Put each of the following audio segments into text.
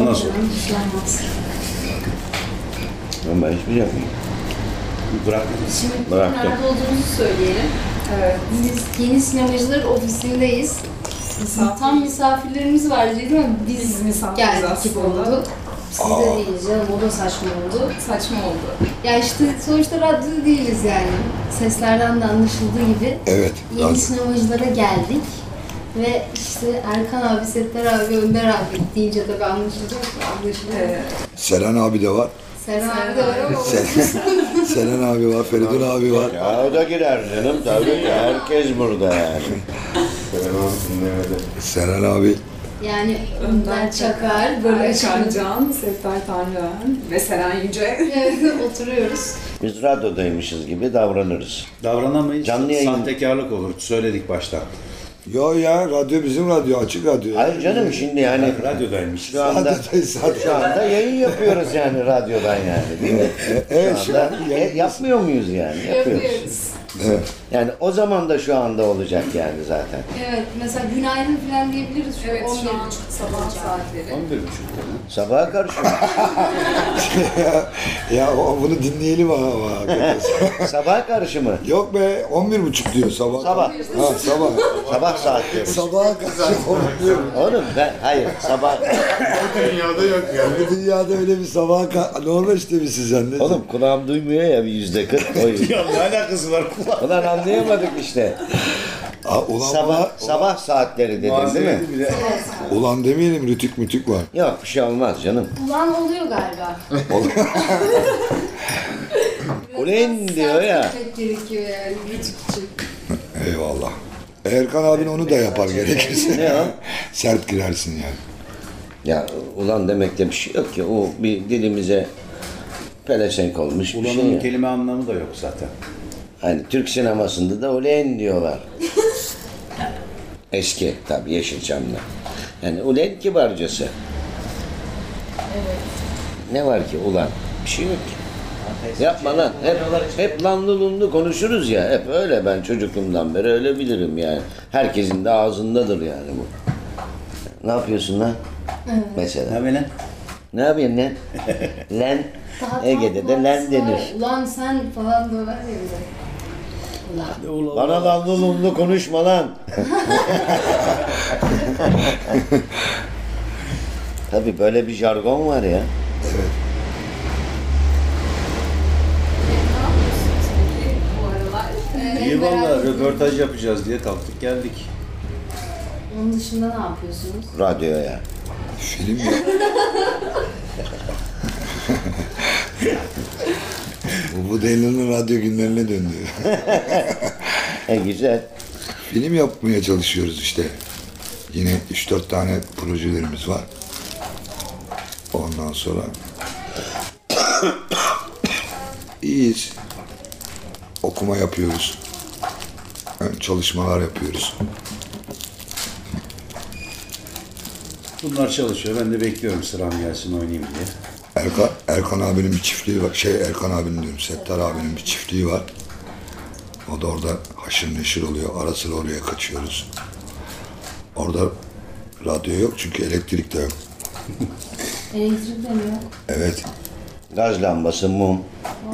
Ondan sonra. Ama ben hiçbir şey yapmadım. bırakmadım. Şimdi Bıraktım. nerede olduğumuzu söyleyelim. Evet. Biz Yeni Sinemacılar ofisindeyiz. Misafir. Tam misafirlerimiz var değil mi? Biz, Biz misafiriz geldik aslında. oldu. Siz de değil canım, o da saçma oldu. Saçma oldu. Ya işte sonuçta radyo değiliz yani. Seslerden de anlaşıldığı gibi. Evet. Yeni radyo- sinemacılara geldik. Ve işte Erkan abi, Settar abi, Önder abi deyince tabii anlaşılacak. Anlaşılıyor. Evet. Seren abi de var. Seren abi de var ama Seren, Seren abi var, Feridun abi var. Ya o da girer canım tabii ki. Herkes burada yani. Seren abi yani Önder Çakar, böyle Erkan açık Can, Tanrıhan ve Seren Yüce. oturuyoruz. Biz radyodaymışız gibi davranırız. Davranamayız. Canlı yayın- Sahtekarlık olur. Söyledik baştan. Yo ya radyo bizim radyo, açık radyo. Hayır canım şimdi yani Radyodaymış. şu anda Radyodayız zaten. şu anda yayın yapıyoruz yani radyodan yani değil mi? Evet, şu şu anda an e, yayın- yapmıyor muyuz yani? Yapıyoruz. Yapıyoruz. Evet. Yani o zaman da şu anda olacak yani zaten. Evet, mesela günaydın falan diyebiliriz. Şu Evet şu 11 an sabah saatleri. 11.30 Sabaha karşı ya o- bunu dinleyelim ama. Sabaha karşı mı? Yok be 11 buçuk diyor sabah. Sabah. Ha sabah. Sabah saatleri. Sabaha karşı 11. Oğlum ben hayır sabah Dünyada yok yani. Bu dünyada öyle bir sabaha ka- normal işte bir siz. Oğlum kulağım duymuyor ya bir yüzde kırk. Ya ne alakası var kulak? Ulan anlayamadık işte. Aa, ulan, Sabah ulan, sabah saatleri dedin değil mi? bile. ulan demeyelim rütük mütük var. Yok bir şey olmaz canım. Ulan oluyor galiba. Ulen diyor ya. Sert gerekiyor yani rütük için. Eyvallah. Erkan abin onu da yapar gerekirse. Ne o? Sert girersin yani. Ya ulan demekte bir şey yok ki. O bir dilimize pelesenk olmuş bir şey Ulanın ya. kelime anlamı da yok zaten. Hani Türk sinemasında da ulen diyorlar. Eski tabii Yeşilçam'da. Yani ulen kibarcası. Ne var ki ulan? Bir şey yok ki. Yapma lan. Hep, hep lanlı lunlu konuşuruz ya. Hep öyle ben çocukluğumdan beri öyle bilirim yani. Herkesin de ağzındadır yani bu. Ne yapıyorsun lan? Mesela. Ne böyle? Ne yapıyorsun lan? Len. Ege'de de len denir. Ulan sen falan da var ya bir de. Ulan. Bana lanlı lunlu konuşma lan. Tabii böyle bir jargon var ya. Aralar? İyi valla röportaj yapacağız diye kalktık geldik. Onun dışında ne yapıyorsunuz? Radyoya. Film ya. bu, bu Deli'nin radyo günlerine döndü. E güzel. Film yapmaya çalışıyoruz işte. Yine 3-4 tane projelerimiz var. Ondan sonra iyiyiz. Okuma yapıyoruz. Çalışmalar yapıyoruz. Bunlar çalışıyor. Ben de bekliyorum sıram gelsin oynayayım diye. Erkan, Erkan abinin bir çiftliği var. Şey Erkan abinin diyorum. Settar abinin bir çiftliği var. O da orada haşır neşir oluyor. Ara sıra oraya kaçıyoruz. Orada radyo yok çünkü elektrik de yok. Elektrik de mi yok? Evet. Gaz lambası, mum.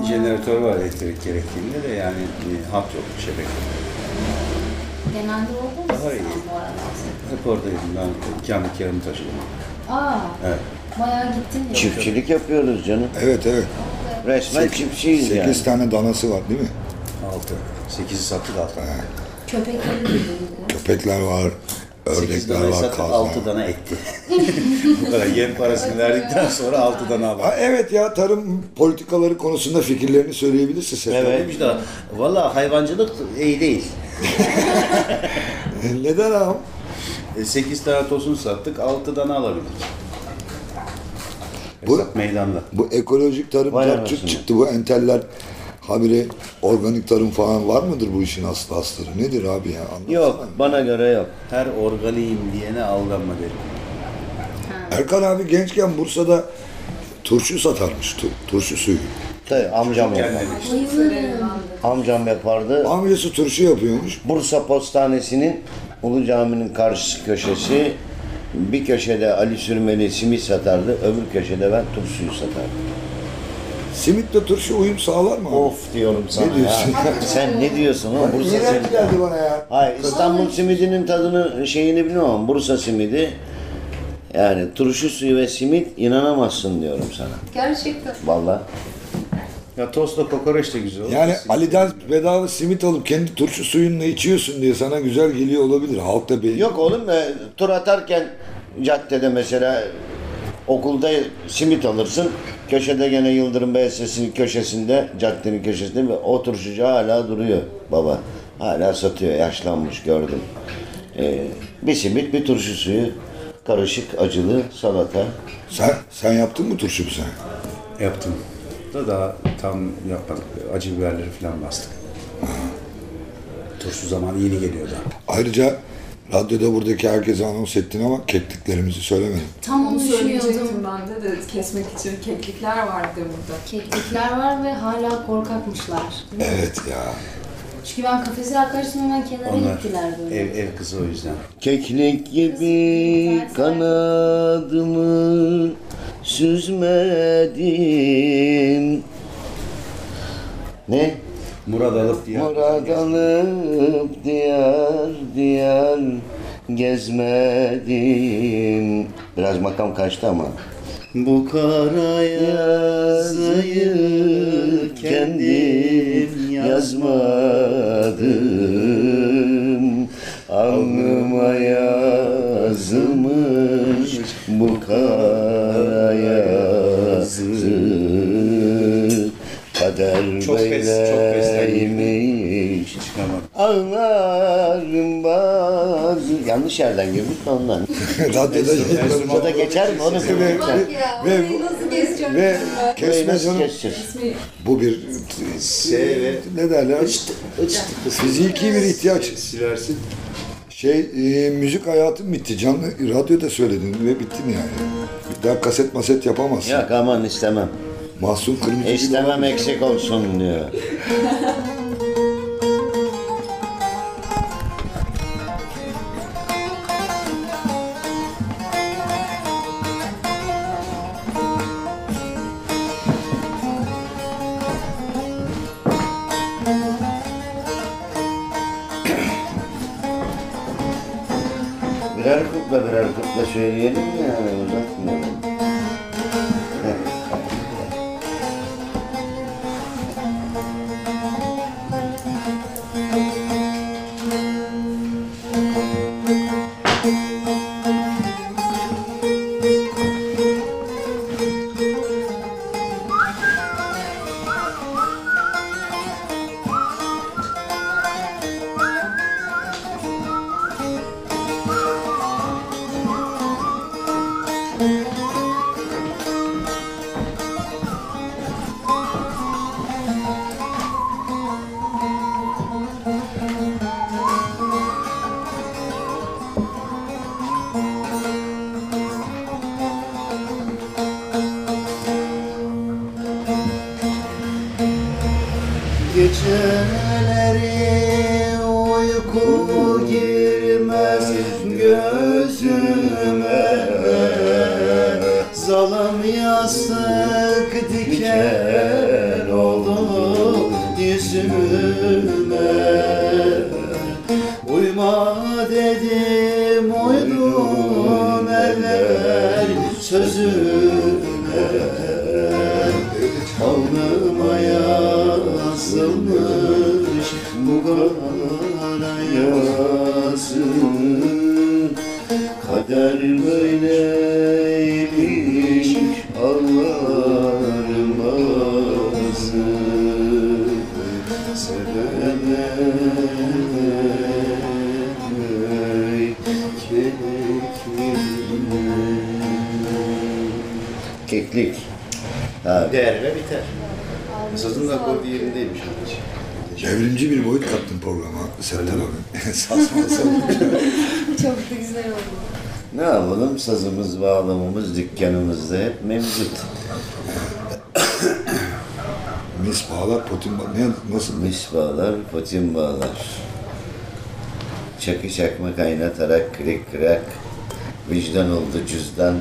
Jeneratör var elektrik gerektiğinde de yani hat yok şebeke. Genelde orada mısın Daha iyi. sen bu aralar? Hep oradaydım ben ikamet yarım taşıdım. Aa, Evet. Bayağı gittin ya. Çiftçilik yapıyoruz canım. Evet evet. Resmen çiftçiyiz yani. 8 tane danası var değil mi? Altı. Sekizi sattık altı. Köpekleri de. Köpekler var, Sekiz ördekler danayı var, sattık kazlar. altı dana etti. Bu kadar yem parasını verdikten sonra altı dana aldık. Ha, evet ya tarım politikaları konusunda fikirlerini söyleyebilirsin. Evet. Demiş de valla hayvancılık iyi değil. E, Neden? E, 8 tane tosun sattık, 6 tane alabildik. Bu- meydanda. Bu ekolojik tarım Vay tartışık anasını. çıktı. Bu enteller habire organik tarım falan var mıdır bu işin aslı astarı? Nedir abi ya? Anlatsana. Yok, bana göre yok. Her organiyim diyene aldanma derim. Erkan abi gençken Bursa'da turşu satarmış. tu- turşu suyu. Tabii amcam yapar. Kendini Bayılırım. Amcam yapardı. Amcası turşu yapıyormuş. Bursa Postanesi'nin Ulu Cami'nin karşı köşesi Bir köşede Ali Sürmeli simit satardı, öbür köşede ben turşuyu satardım. Simitle turşu uyum sağlar mı? abi? Of diyorum sana diyorsun ya. Sen ne diyorsun oğlum? Bursa İğrenç simidi. geldi bana ya. Hayır İstanbul simidinin tadını şeyini bilmiyorum ama Bursa simidi yani turşu suyu ve simit inanamazsın diyorum sana. Gerçekten. Vallahi. Ya tostla kokoreç de güzel olur. Yani Ali'den bedava simit alıp kendi turşu suyunla içiyorsun diye sana güzel geliyor olabilir. Halk da beğeniyor. Yok oğlum e, tur atarken caddede mesela okulda simit alırsın. Köşede gene Yıldırım Belediyesi'nin köşesinde, caddenin köşesinde ve o turşucu hala duruyor baba. Hala satıyor, yaşlanmış gördüm. E, bir simit, bir turşu suyu, karışık, acılı, salata. Sen, sen yaptın mı turşu bu sene? Yaptım. Da daha tam yapmadık. Acı biberleri falan bastık. Turşu zamanı yeni geliyordu. Ayrıca radyoda buradaki herkese anons ettin ama kekliklerimizi söylemedin. Tam Onu düşünüyordum. söyleyecektim ben de de kesmek için keklikler vardı burada. Keklikler var ve hala korkakmışlar. Evet ya. Çünkü ben kafesi arkadaşım hemen kenara Onlar gittiler böyle. ev, ev kızı o yüzden. Keklik gibi kanadımı süzmedim. Ne? Murad alıp diye. Murad alıp diyar diyar gezmedim. Biraz makam kaçtı ama. Bu kara yazıyı kendim yazmadım. Alnıma yazılmış bu kara yazı. Kader Çok pes- çok böyleymiş. Çıkamadım. Ağlarım bazı... Yanlış yerden girdik de ondan. Radyoda Bu da geçer mi? Onu Ve- söyleyeyim. Ve- ve ben? kesme Nasıl canım. keseceğiz? Bu bir ne derler? Fiziki bir ihtiyaç. Silersin. Şey e, müzik hayatım bitti. Canlı radyoda söyledin ve bittin yani. Bir daha kaset maset yapamazsın. Yok aman istemem. Mahsun Kırmızı İstemem eksik olsun diyor. programa Sertan abi. Saçma sapan. Çok da güzel oldu. Ne yapalım? Sazımız, bağlamamız dükkanımızda hep mevcut. Mis bağlar, potin bağlar. Ne, nasıl? Mis bağlar, patin bağlar. Çakı çakma kaynatarak kırık kırak Vicdan oldu cüzdan,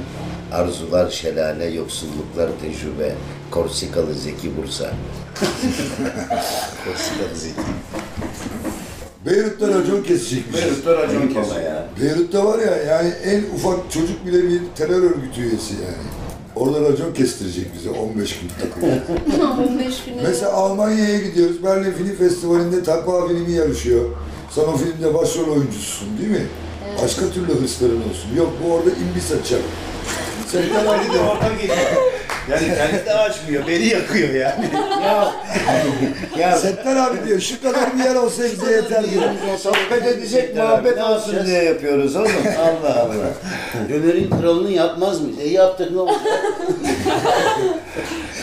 arzular şelale, yoksulluklar tecrübe, Korsikalı Zeki Bursa. Korsikalı Zeki. Beyrut'ta racon kesecekmiş. Beyrut'ta racon ya. Beyrut'ta var ya yani en ufak çocuk bile bir terör örgütü üyesi yani. Orada racon kestirecek bize 15 gün takılıyor. 15 güne Mesela Almanya'ya gidiyoruz. Berlin Film Festivali'nde takva filmi yarışıyor. Sen o filmde başrol oyuncususun değil mi? Başka türlü hırsların olsun. Yok bu orada imbis açacak. Sen oradan geliyor. Yani kendi de açmıyor, beni yakıyor yani. Ya, ya Settar abi diyor şu kadar bir yer olsa bize yeter diyor. sohbet edecek muhabbet olsun diye yapıyoruz oğlum. Allah Allah. Dönerin kralını yapmaz mı? E yaptık ne oldu?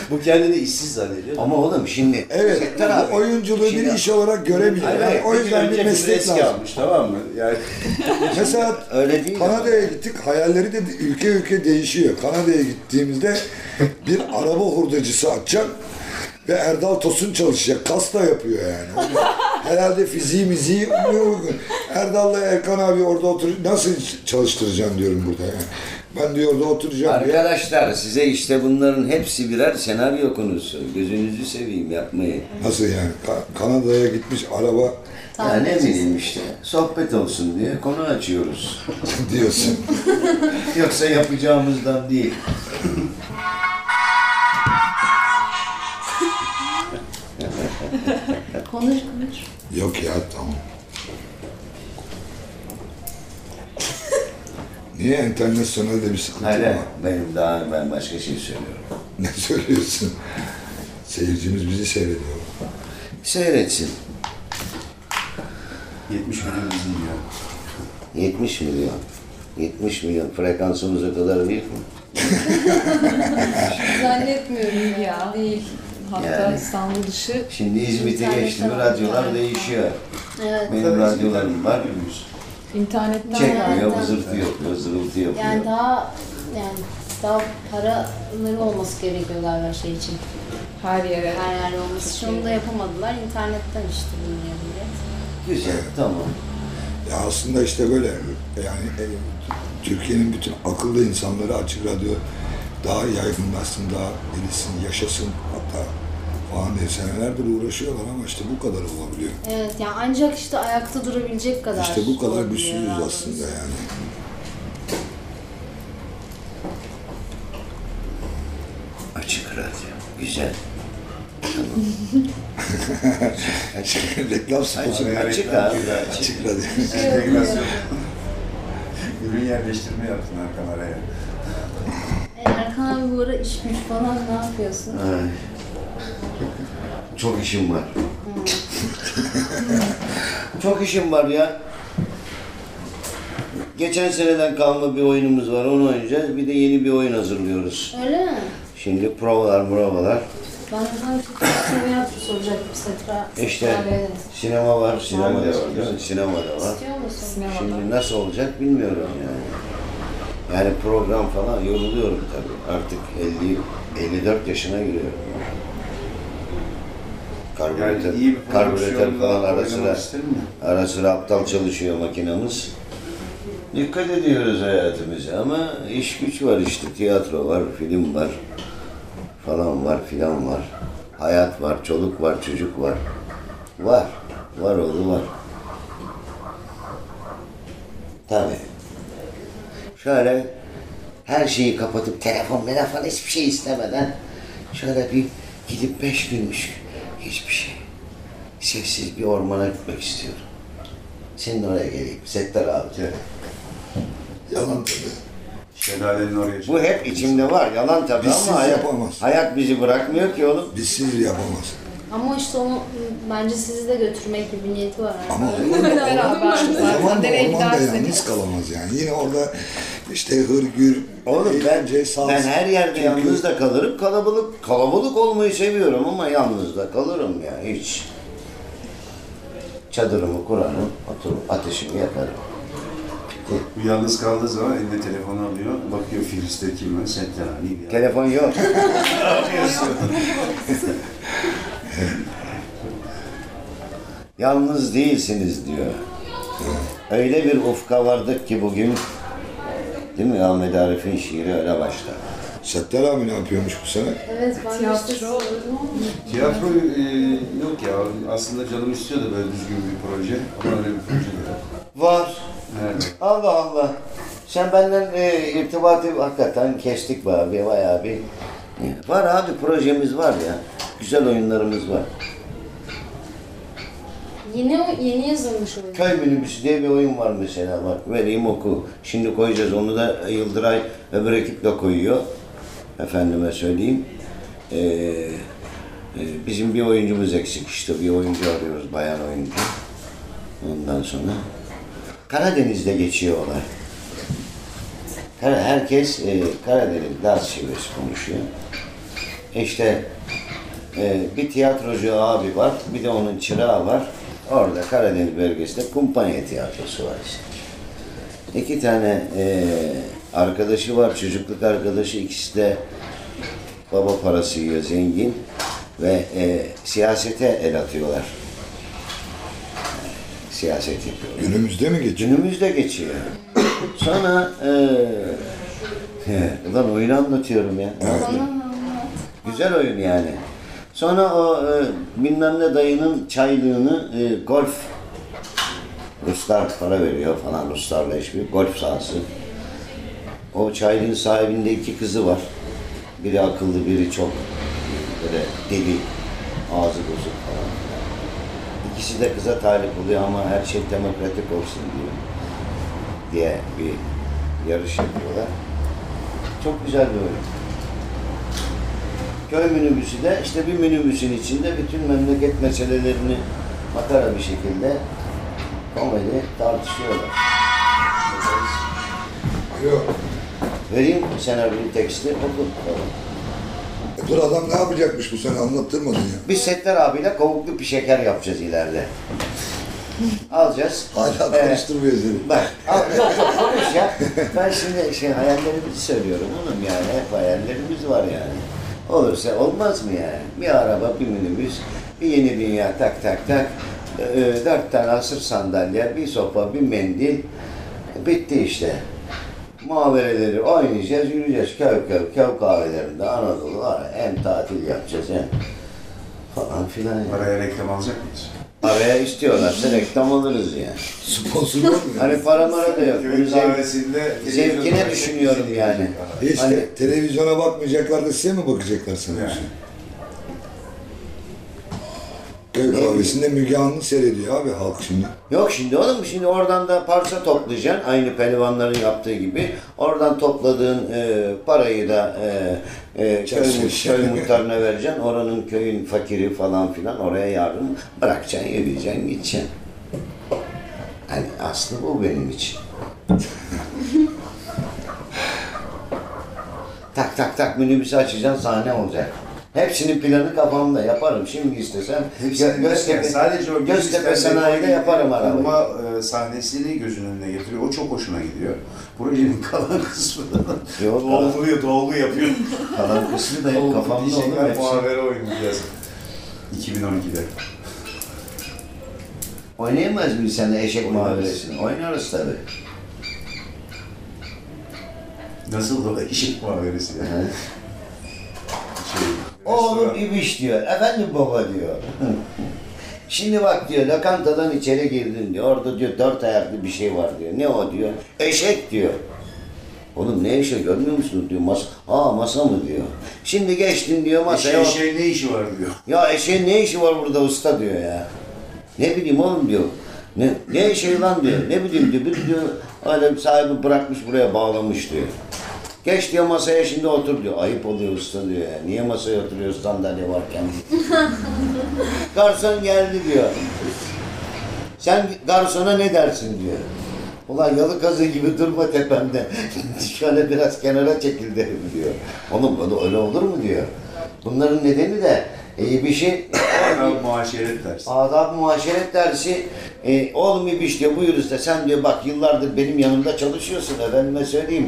Bu kendini işsiz zannediyor. Ama oğlum şimdi Evet, Settar abi. oyunculuğu Şimdi- bir iş olarak göremiyor. Hayır, Yani o yüzden bir meslek lazım. almış tamam mı? Yani Mesela Öyle değil. ama. Kanada'ya gittik, hayalleri de ülke ülke değişiyor. Kanada'ya gittiğimizde bir araba hurdacısı açacak ve Erdal Tosun çalışacak. Kas da yapıyor yani. Herhalde fiziği miziği uygun. Erdal'la Erkan abi orada otur. Nasıl çalıştıracaksın diyorum burada yani. Ben diyor orada oturacağım diye. Arkadaşlar size işte bunların hepsi birer senaryo konusu. Gözünüzü seveyim yapmayın. Nasıl yani? Ka- Kanada'ya gitmiş araba Ya ne bileyim işte sohbet olsun diye konu açıyoruz. diyorsun. Yoksa yapacağımızdan değil. konuş konuş. Yok ya tamam. Niye internasyonelde bir sıkıntı Hayır, var? benim daha ben başka şey söylüyorum. Ne söylüyorsun? Seyircimiz bizi seyrediyor. Seyretsin. 70 milyon izleniyor. 70 milyon. 70 milyon frekansımız o kadar değil mi? Zannetmiyorum ya. Değil. Hatta Yani. İstanbul dışı Şimdi İzmit'e geçti mi radyolar aldılar. değişiyor. Evet. Benim radyolarım var. internetten Çekmiyor, Aynen. vızırtı yapıyor, zırıltı yapıyor. Yani daha yani daha paraları olması gerekiyor galiba şey için. her yere. Her yerde olması için onu da yapamadılar. İnternetten işte dinliyor millet. Güzel, tamam. Ya aslında işte böyle yani e, Türkiye'nin bütün akıllı insanları açık radyo daha yaygınlaşsın, daha gelişsin, yaşasın hatta falan diye senelerdir uğraşıyorlar ama işte bu kadar olabiliyor. Evet yani ancak işte ayakta durabilecek kadar. İşte bu kadar güçsüzüz aslında yani. Açık radyo. Güzel. Reklam spotu. Açık, açık abi. Açık. Açık radyo. Entegrasyon. Ürün yerleştirme yaptın Erkan araya. E, Erkan abi bu ara iş güç falan ne yapıyorsun? Ay. Çok işim var. Çok işim var ya. Geçen seneden kalma bir oyunumuz var, onu oynayacağız. Bir de yeni bir oyun hazırlıyoruz. Öyle mi? Şimdi provalar, provalar. Ben de sana bir tiyatro soracaktım Setra. İşte sinema var, sinema da var, değil mi? Sinema da var. İstiyor musun? Sinemada. Şimdi nasıl olacak bilmiyorum yani. Yani program falan yoruluyorum tabii. Artık 50 54 yaşına giriyorum. Karbüratör, Yani iyi bir karbüratör falan ara sıra, ara sıra aptal çalışıyor makinamız. Dikkat ediyoruz hayatımıza ama iş güç var işte. Tiyatro var, film var, falan var, filan var. Hayat var, çoluk var, çocuk var. Var, var oğlu var. Tabii. Şöyle her şeyi kapatıp telefon, telefon hiçbir şey istemeden şöyle bir gidip beş gün, üç gün hiçbir şey. Sessiz bir ormana gitmek istiyorum. Senin oraya geleyim. Settar abi. Yalan tabii. Şelalenin oraya Bu hep içimde var. Yalan tabii ama hayat, yapamaz. hayat bizi bırakmıyor ki oğlum. Bizsiz yapamaz. Ama işte onu bence sizi de götürmek gibi bir niyeti var. Ama mu? Beraber İşte o zaten zaman da nereye ormanda giderseniz. yalnız kalamaz yani. Yine orada işte hırgür, Oğlum ben, eğlence, saz. ben her yerde Çünkü yalnız da kalırım. Kalabalık kalabalık olmayı seviyorum ama yalnız da kalırım ya hiç. Çadırımı kurarım, oturup ateşimi yakarım. Bu yalnız kaldığı zaman elinde telefonu alıyor. Bakıyor Filiz'te kim var? Settar abi. Ya. Telefon yok. Yalnız değilsiniz diyor. Öyle bir ufka vardık ki bugün Değil mi? Ahmet Arif'in şiiri öyle başlar. Settar abi ne yapıyormuş bu sene? Evet Tiyatro. Tiyatro e, yok ya. Aslında canım istiyordu böyle düzgün bir proje. Ama öyle bir proje yok. Var. Nerede? Allah Allah. Sen benden e, irtibatı hakikaten kestik be abi bayağı bir. Var abi projemiz var ya. Güzel oyunlarımız var. Yeni, yeni yazılmış oyun. Köy minibüsü diye bir oyun var mesela bak vereyim oku. Şimdi koyacağız onu da Yıldıray öbür ekip de koyuyor. Efendime söyleyeyim. Ee, e, bizim bir oyuncumuz eksik işte bir oyuncu arıyoruz bayan oyuncu. Ondan sonra Karadeniz'de geçiyor olay. Herkes e, Karadeniz Laz şivesi konuşuyor. İşte e, bir tiyatrocu abi var, bir de onun çırağı var. Orada Karadeniz bölgesinde kumpanya tiyatrosu var işte. İki tane e, arkadaşı var, çocukluk arkadaşı. ikisi de baba parası yiyor, zengin. Ve e, siyasete el atıyorlar. Siyaset yapıyorlar. Günümüzde mi geçiyor? Günümüzde geçiyor. Sonra eee ulan oyunu anlatıyorum ya. Güzel oyun yani. Sonra o e, bilmem ne dayının çaylığını e, golf Ruslar para veriyor falan Ruslarla işbirliği golf sahası. O çaylığın sahibinde iki kızı var. Biri akıllı, biri çok böyle deli, ağzı bozuk falan. İkisi de kıza talip oluyor ama her şey demokratik olsun diyor. Diye bir yarış yapıyorlar. Çok güzel bir oyun. Köy minibüsü de işte bir minibüsün içinde bütün memleket meselelerini makara bir şekilde komedi tartışıyorlar. Yok. Vereyim senaryonun teksti oku. E dur adam ne yapacakmış bu sene anlattırmadın ya. Biz Settar abiyle kavuklu bir şeker yapacağız ileride. Alacağız. Hala Ee, konuşturmuyor seni. Bak, al, yok, yok, konuş ya. Ben şimdi şey hayallerimizi söylüyorum oğlum yani. Hep hayallerimiz var yani. Olursa olmaz mı yani? Bir araba, bir minibüs, bir yeni dünya tak tak tak. Dört tane asır sandalye, bir sopa, bir mendil. Bitti işte. Muhabereleri oynayacağız, yürüyeceğiz köy köy, köy kahvelerinde Anadolu var. Hem tatil yapacağız hem falan filan. yani. Araya reklam alacak mıyız? Araya istiyorlarsa reklam alırız yani. Sponsor mı? ya? Hani para mara da yok. Bunu Köy zevk, kahvesinde zevkine düşünüyorum yani. İşte Hani- televizyona bakmayacaklar da size mi bakacaklar sana? Yani. Köy kahvesinde Müge Anlı seyrediyor abi halk şimdi. Yok şimdi oğlum şimdi oradan da parça toplayacaksın. Aynı pehlivanların yaptığı gibi. Oradan topladığın e, parayı da e, e, köy, köy muhtarına vereceksin. Oranın köyün fakiri falan filan oraya yardım bırakacaksın, yürüyeceksin, gideceksin. Hani aslı bu benim için. tak tak tak minibüsü açacaksın sahne olacak. Hepsinin planı kafamda yaparım. Şimdi istesem Hepsini Göztepe, sadece o Göztepe sanayide yaparım arabayı. Kurma e, sahnesini gözünün önüne getiriyor. O çok hoşuna gidiyor. Projenin kalan kısmı da Yok, dolguyu dolgu yapıyor. Kalan kısmı da hep Dolgu kafamda olur. Hepsi. muhabere oynayacağız. 2012'de. Oynayamaz mıyız sen de eşek muhaberesini? Oynarız tabii. Nasıl da işit muhaberesi yani. Oğlum ibiş diyor. Efendim baba diyor. Şimdi bak diyor lokantadan içeri girdin diyor. Orada diyor dört ayaklı bir şey var diyor. Ne o diyor. Eşek diyor. Oğlum ne eşek görmüyor musun diyor. Masa, aa masa mı diyor. Şimdi geçtin diyor masaya. Eşeğin şey ne işi var diyor. Ya eşeğin ne işi var burada usta diyor ya. Ne bileyim oğlum diyor. Ne, ne eşeği lan diyor. Ne bileyim diyor. Bir diyor öyle sahibi bırakmış buraya bağlamış diyor. Geç diyor masaya şimdi otur diyor. Ayıp oluyor usta diyor ya. Niye masaya oturuyorsun sandalye varken? Garson geldi diyor. Sen garsona ne dersin diyor. Ulan yalı kazı gibi durma tepemde. Şöyle biraz kenara çekil derim diyor. Oğlum böyle öyle olur mu diyor. Bunların nedeni de iyi bir şey Adam muhaşeret dersi. Adab muhaşeret dersi e, oğlum İbiş diyor buyur usta sen diyor bak yıllardır benim yanımda çalışıyorsun efendime söyleyeyim.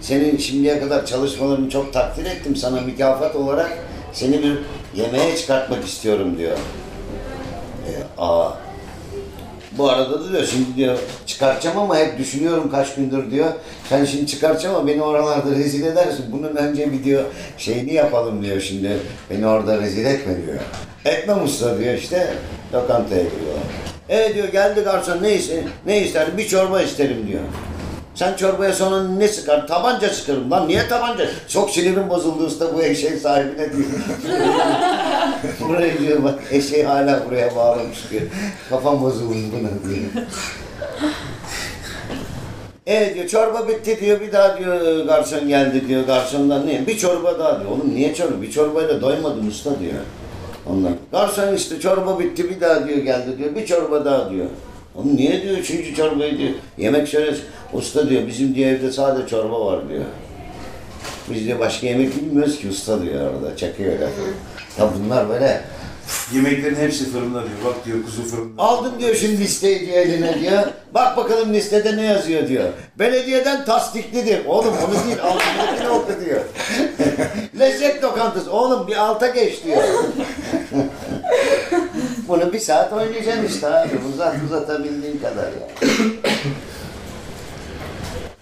Senin şimdiye kadar çalışmalarını çok takdir ettim sana mükafat olarak seni bir yemeğe çıkartmak istiyorum diyor. E, aa Bu arada da diyor şimdi diyor çıkartacağım ama hep düşünüyorum kaç gündür diyor. Sen şimdi çıkartacağım ama beni oralarda rezil edersin. Bunun önce bir diyor şeyini yapalım diyor şimdi. Beni orada rezil etme diyor. Etmem usta diyor işte lokantaya giriyorlar. E diyor geldi garson ne ister? Ne ister? Bir çorba isterim diyor. Sen çorbaya sonra ne sıkar? Tabanca sıkarım. Lan niye tabanca? Çok sinirim bozuldu usta bu eşeğin sahibine diyor. buraya diyor bak eşeği hala buraya bağlamış diyor. Kafam bozuldu buna diyor. E diyor çorba bitti diyor bir daha diyor garson geldi diyor garsondan ne bir çorba daha diyor oğlum niye çorba bir çorbayla doymadım usta diyor ondan garson işte çorba bitti bir daha diyor geldi diyor bir çorba daha diyor oğlum niye diyor üçüncü çorbayı diyor yemek şöyle usta diyor bizim diyor evde sadece çorba var diyor biz diyor başka yemek bilmiyoruz ki usta diyor orada çakıyor lafı ya bunlar böyle Yemeklerin hepsi fırında diyor. Bak diyor kuzu fırında. Aldım diyor şimdi listeyi diyor eline diyor. Bak bakalım listede ne yazıyor diyor. Belediyeden tasdiklidir. Oğlum onu değil altındakini oku diyor. Lezzet lokantası. Oğlum bir alta geç diyor. Bunu bir saat oynayacaksın işte abi. Uzat uzatabildiğin kadar ya.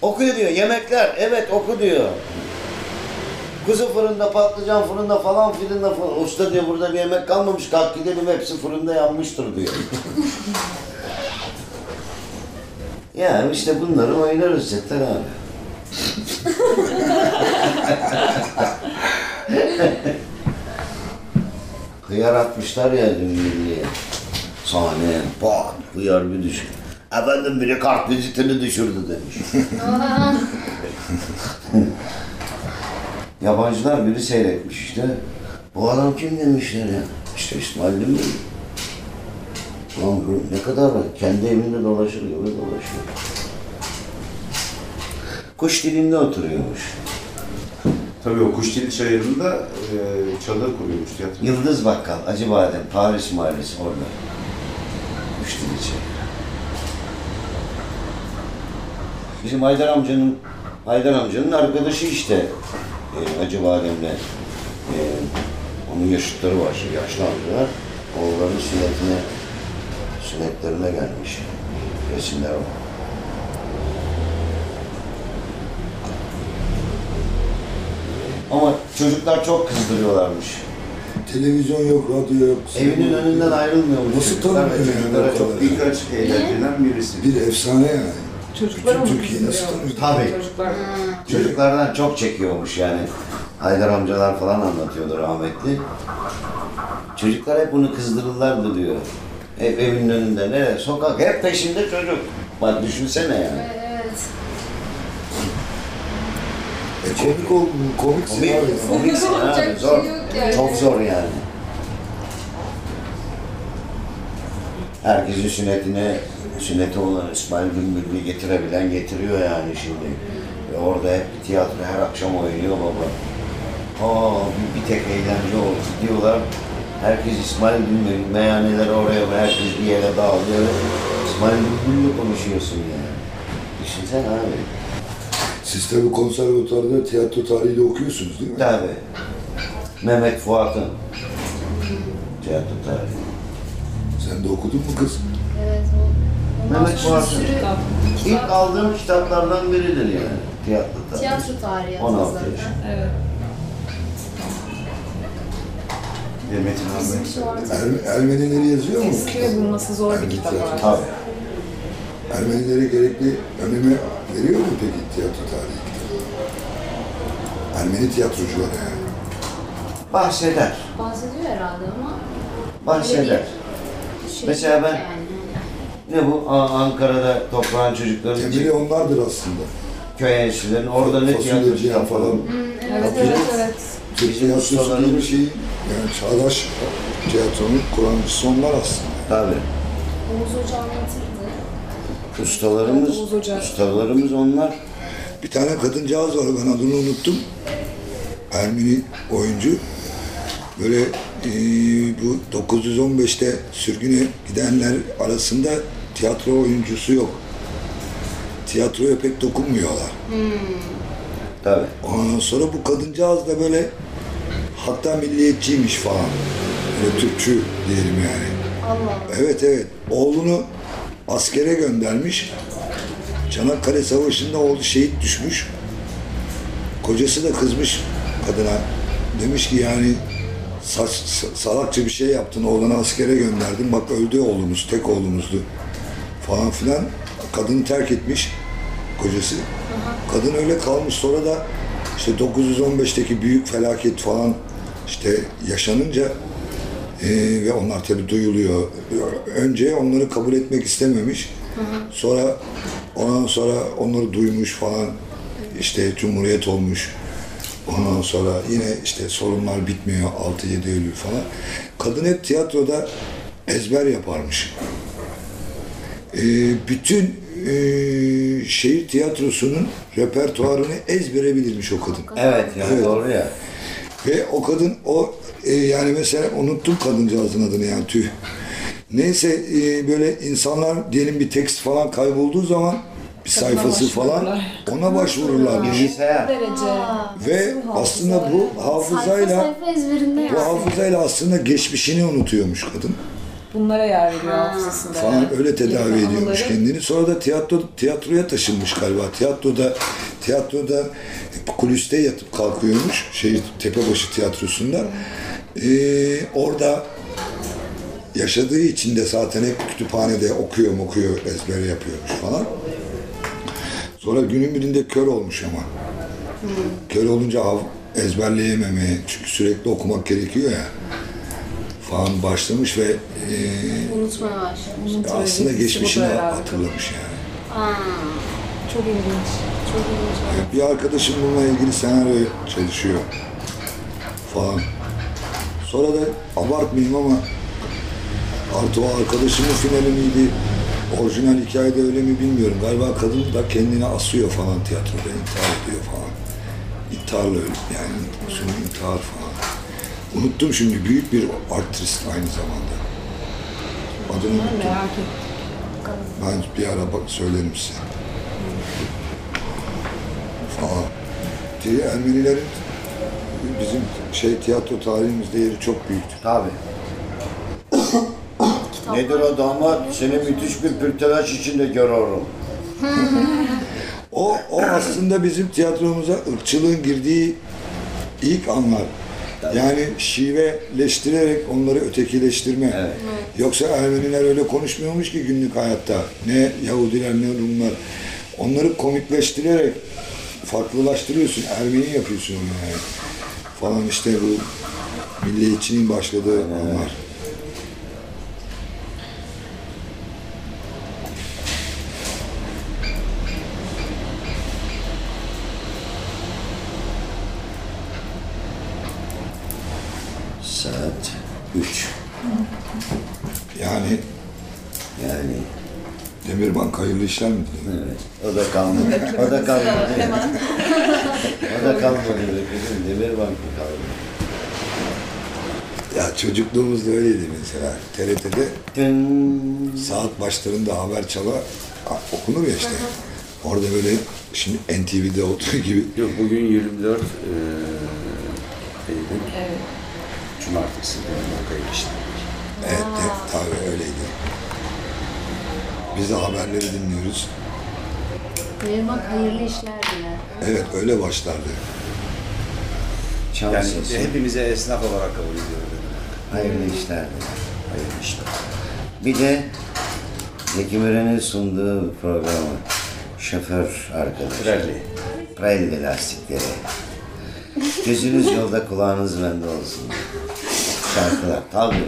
oku diyor. Yemekler. Evet oku diyor. Kuzu fırında, patlıcan fırında falan fırında falan. Usta diyor burada bir yemek kalmamış. Kalk gidelim hepsi fırında yanmıştır diyor. ya işte bunları oynarız Zettar abi. Hıyar atmışlar ya dün milliye. Sahneye pat hıyar bir düşün. Efendim biri kart vizitini düşürdü demiş. Yabancılar biri seyretmiş işte. Bu adam kim demişler ya? İşte İsmail değil mi? Lan ne kadar var? Kendi evinde dolaşır gibi dolaşıyor. Kuş dilinde oturuyormuş. Tabii o Kuşdili çayırında e, çadır kuruyormuş. Yıldız Bakkal, Acıbadem, Paris Mahallesi orada. Kuş dili çayırı. Bizim Haydar amcanın Haydar amcanın arkadaşı işte e, Acıbadem'le e, onun yaşıtları var, yaşlı amcalar. Oğulların sünnetine sünnetlerine gelmiş. Resimler var. Ama çocuklar çok kızdırıyorlarmış. Televizyon yok, radyo yok. Evinin yok. önünden ayrılmıyormuş. Nasıl çocuklar ve tanımıyor yani çocuklara o çok kadar? İlk açık eğlenceden birisi. Bir efsane yani. Çocuklar Bütün mı Türkiye nasıl tanıyor? Tabii. Çocuklar. Çocuklardan çok çekiyormuş yani. Haydar amcalar falan anlatıyordu rahmetli. Çocuklar hep bunu kızdırırlardı diyor. Hep evinin önünde, ne? Sokak, hep peşinde çocuk. Bak düşünsene yani. evet. E komik ol, komiksin Komik, abi. komiksin abi, zor. şey yani. Çok zor yani. Herkesin sünnetine, sünneti olan İsmail Gümbürlü'yü getirebilen getiriyor yani şimdi. Ve orada hep tiyatro her akşam oynuyor baba. Aa bir, bir tek eğlence oldu diyorlar. Herkes İsmail Gümbürlü, meyhaneler oraya herkes bir yere dağılıyor. İsmail Gümbürlü'yle konuşuyorsun yani. Düşünsene abi. Siz tabii konservatuarda tiyatro tarihi de okuyorsunuz değil mi? Tabii. Mehmet Fuat'ın tiyatro tarihi. Sen de okudun mu kız? Evet o. Ondan Mehmet sonra Fuat'ın. sürü İlk aldığım kitaplardan biridir yani tiyatro tarihi. Tiyatro tarihi 16 zaten. yaş. Evet. Demet'in Bizim Hanım'ı şu an Er, Ermenileri yazıyor mu? Eski ve bulması zor bir kitap var. Tabii. Ermenilere gerekli önemi veriyor mu peki tiyatro tarihi kitabı? Ermeni tiyatrocuları yani. Bahseder. bahsediyor herhalde ama Bahseder. şey Mesela ben- yani. Ne bu? Aa, Ankara'da toprağın çocukları Temeli onlardır aslında. köy enstitülerinin orada ne tiyatro Fasulyeciyen kitapları falan. Hı, Evet evet. evet evet. Türk Bizim tiyatrosu ustalarımız- bir şey, yani çağdaş tiyatronun kuramcısı onlar aslında. Tabii. Oğuz Hoca anlatırdı. Ustalarımız, Evet, Oğuz Hoca. ustalarımız onlar. Bir tane kadıncağız var, ben adını unuttum. Ermeni oyuncu. Böyle eee, bu 915'te sürgüne gidenler arasında tiyatro oyuncusu yok. Tiyatroya pek dokunmuyorlar. Tabii. Ondan sonra bu kadıncağız da böyle hatta milliyetçiymiş falan. Böyle Türkçü diyelim yani. Allah. Evet evet. Oğlunu askere göndermiş. Çanakkale Savaşı'nda oğlu şehit düşmüş. Kocası da kızmış kadına. Demiş ki yani saç, sa- salakça bir şey yaptın, oğlanı askere gönderdin. Bak öldü oğlumuz, tek oğlumuzdu falan filan. Kadını terk etmiş kocası. Kadın öyle kalmış. Sonra da işte 915'teki büyük felaket falan işte yaşanınca ee, ve onlar tabi duyuluyor. Önce onları kabul etmek istememiş. Sonra ondan sonra onları duymuş falan. İşte Cumhuriyet olmuş. Ondan sonra yine işte sorunlar bitmiyor. 6-7 Eylül falan. Kadın hep tiyatroda ezber yaparmış. Ee, bütün e, şehir tiyatrosunun repertuarını ezbere bilirmiş o kadın. Evet ya Evet. doğru ya. Ve o kadın o e, yani mesela unuttum kadıncağızın adını yani tüh. Neyse e, böyle insanlar diyelim bir tekst falan kaybolduğu zaman bir sayfası falan ona başvururlar. Bilgisayar. Ve aslında bu hafızayla bu yani. hafızayla aslında geçmişini unutuyormuş kadın. Bunlara yer veriyor hafızasında. falan öyle tedavi Yeni ediyormuş anıları. kendini. Sonra da tiyatro tiyatroya taşınmış galiba. Tiyatroda tiyatroda kuliste yatıp kalkıyormuş. Şey Tepebaşı tiyatrosunda. Ee, orada yaşadığı için de zaten hep kütüphanede okuyor okuyor ezber yapıyormuş falan. Sonra günün birinde kör olmuş ama. Kör olunca ezberleyememeye çünkü sürekli okumak gerekiyor ya falan başlamış ve e, Unutmaya başlamış. aslında geçmişini hatırlamış yani. Aa, Çok ilginç. çok ilginç. Bir arkadaşım bununla ilgili senaryo çalışıyor falan. Sonra da abartmayayım ama artı o arkadaşımın finali miydi? Orijinal hikayede öyle mi bilmiyorum. Galiba kadın da kendini asıyor falan tiyatroda intihar ediyor falan. İntiharla öyle yani sonu intihar falan. Unuttum şimdi büyük bir artist aynı zamanda. Adını Ben unuttum. merak ettim. Ben bir ara bak söylerim size. Falan. Diye Ermenilerin bizim şey tiyatro tarihimizde yeri çok büyüktür. Tabii. Nedir o damat? Seni müthiş bir pürtelaş içinde görüyorum. O, o aslında bizim tiyatromuza ırkçılığın girdiği ilk anlar. Yani şiveleştirerek onları ötekileştirme. Yoksa Ermeniler öyle konuşmuyormuş ki günlük hayatta. Ne Yahudiler ne Rumlar. Onları komikleştirerek farklılaştırıyorsun. Ermeni yapıyorsun onu yani. Falan işte bu milliyetçiliğin başladığı anlar. Saat 3. Yani Yani Mi diyor? evet. O da kalmadı. O da kalmadı. O da kalmadı kızım. Demir bankı kaldı. Ya çocukluğumuzda öyleydi mesela. TRT'de Tın. saat başlarında haber çala okunur ya işte. Orada böyle şimdi NTV'de olduğu gibi Yok bugün 24 eee Eylül. Evet. Cumartesi. Kayıp işte. evet de, tabii öyleydi. Biz de haberleri dinliyoruz. Bak hayırlı işler diler. Evet öyle başlardı. Çal Yani sesi. hepimize esnaf olarak kabul ediyoruz. Hayırlı işler. Hayırlı işler. Bir de Zeki Müren'in sunduğu programı şoför arkadaş. Pirelli. Pirelli lastikleri. Gözünüz yolda kulağınız bende olsun. Şarkılar tabii.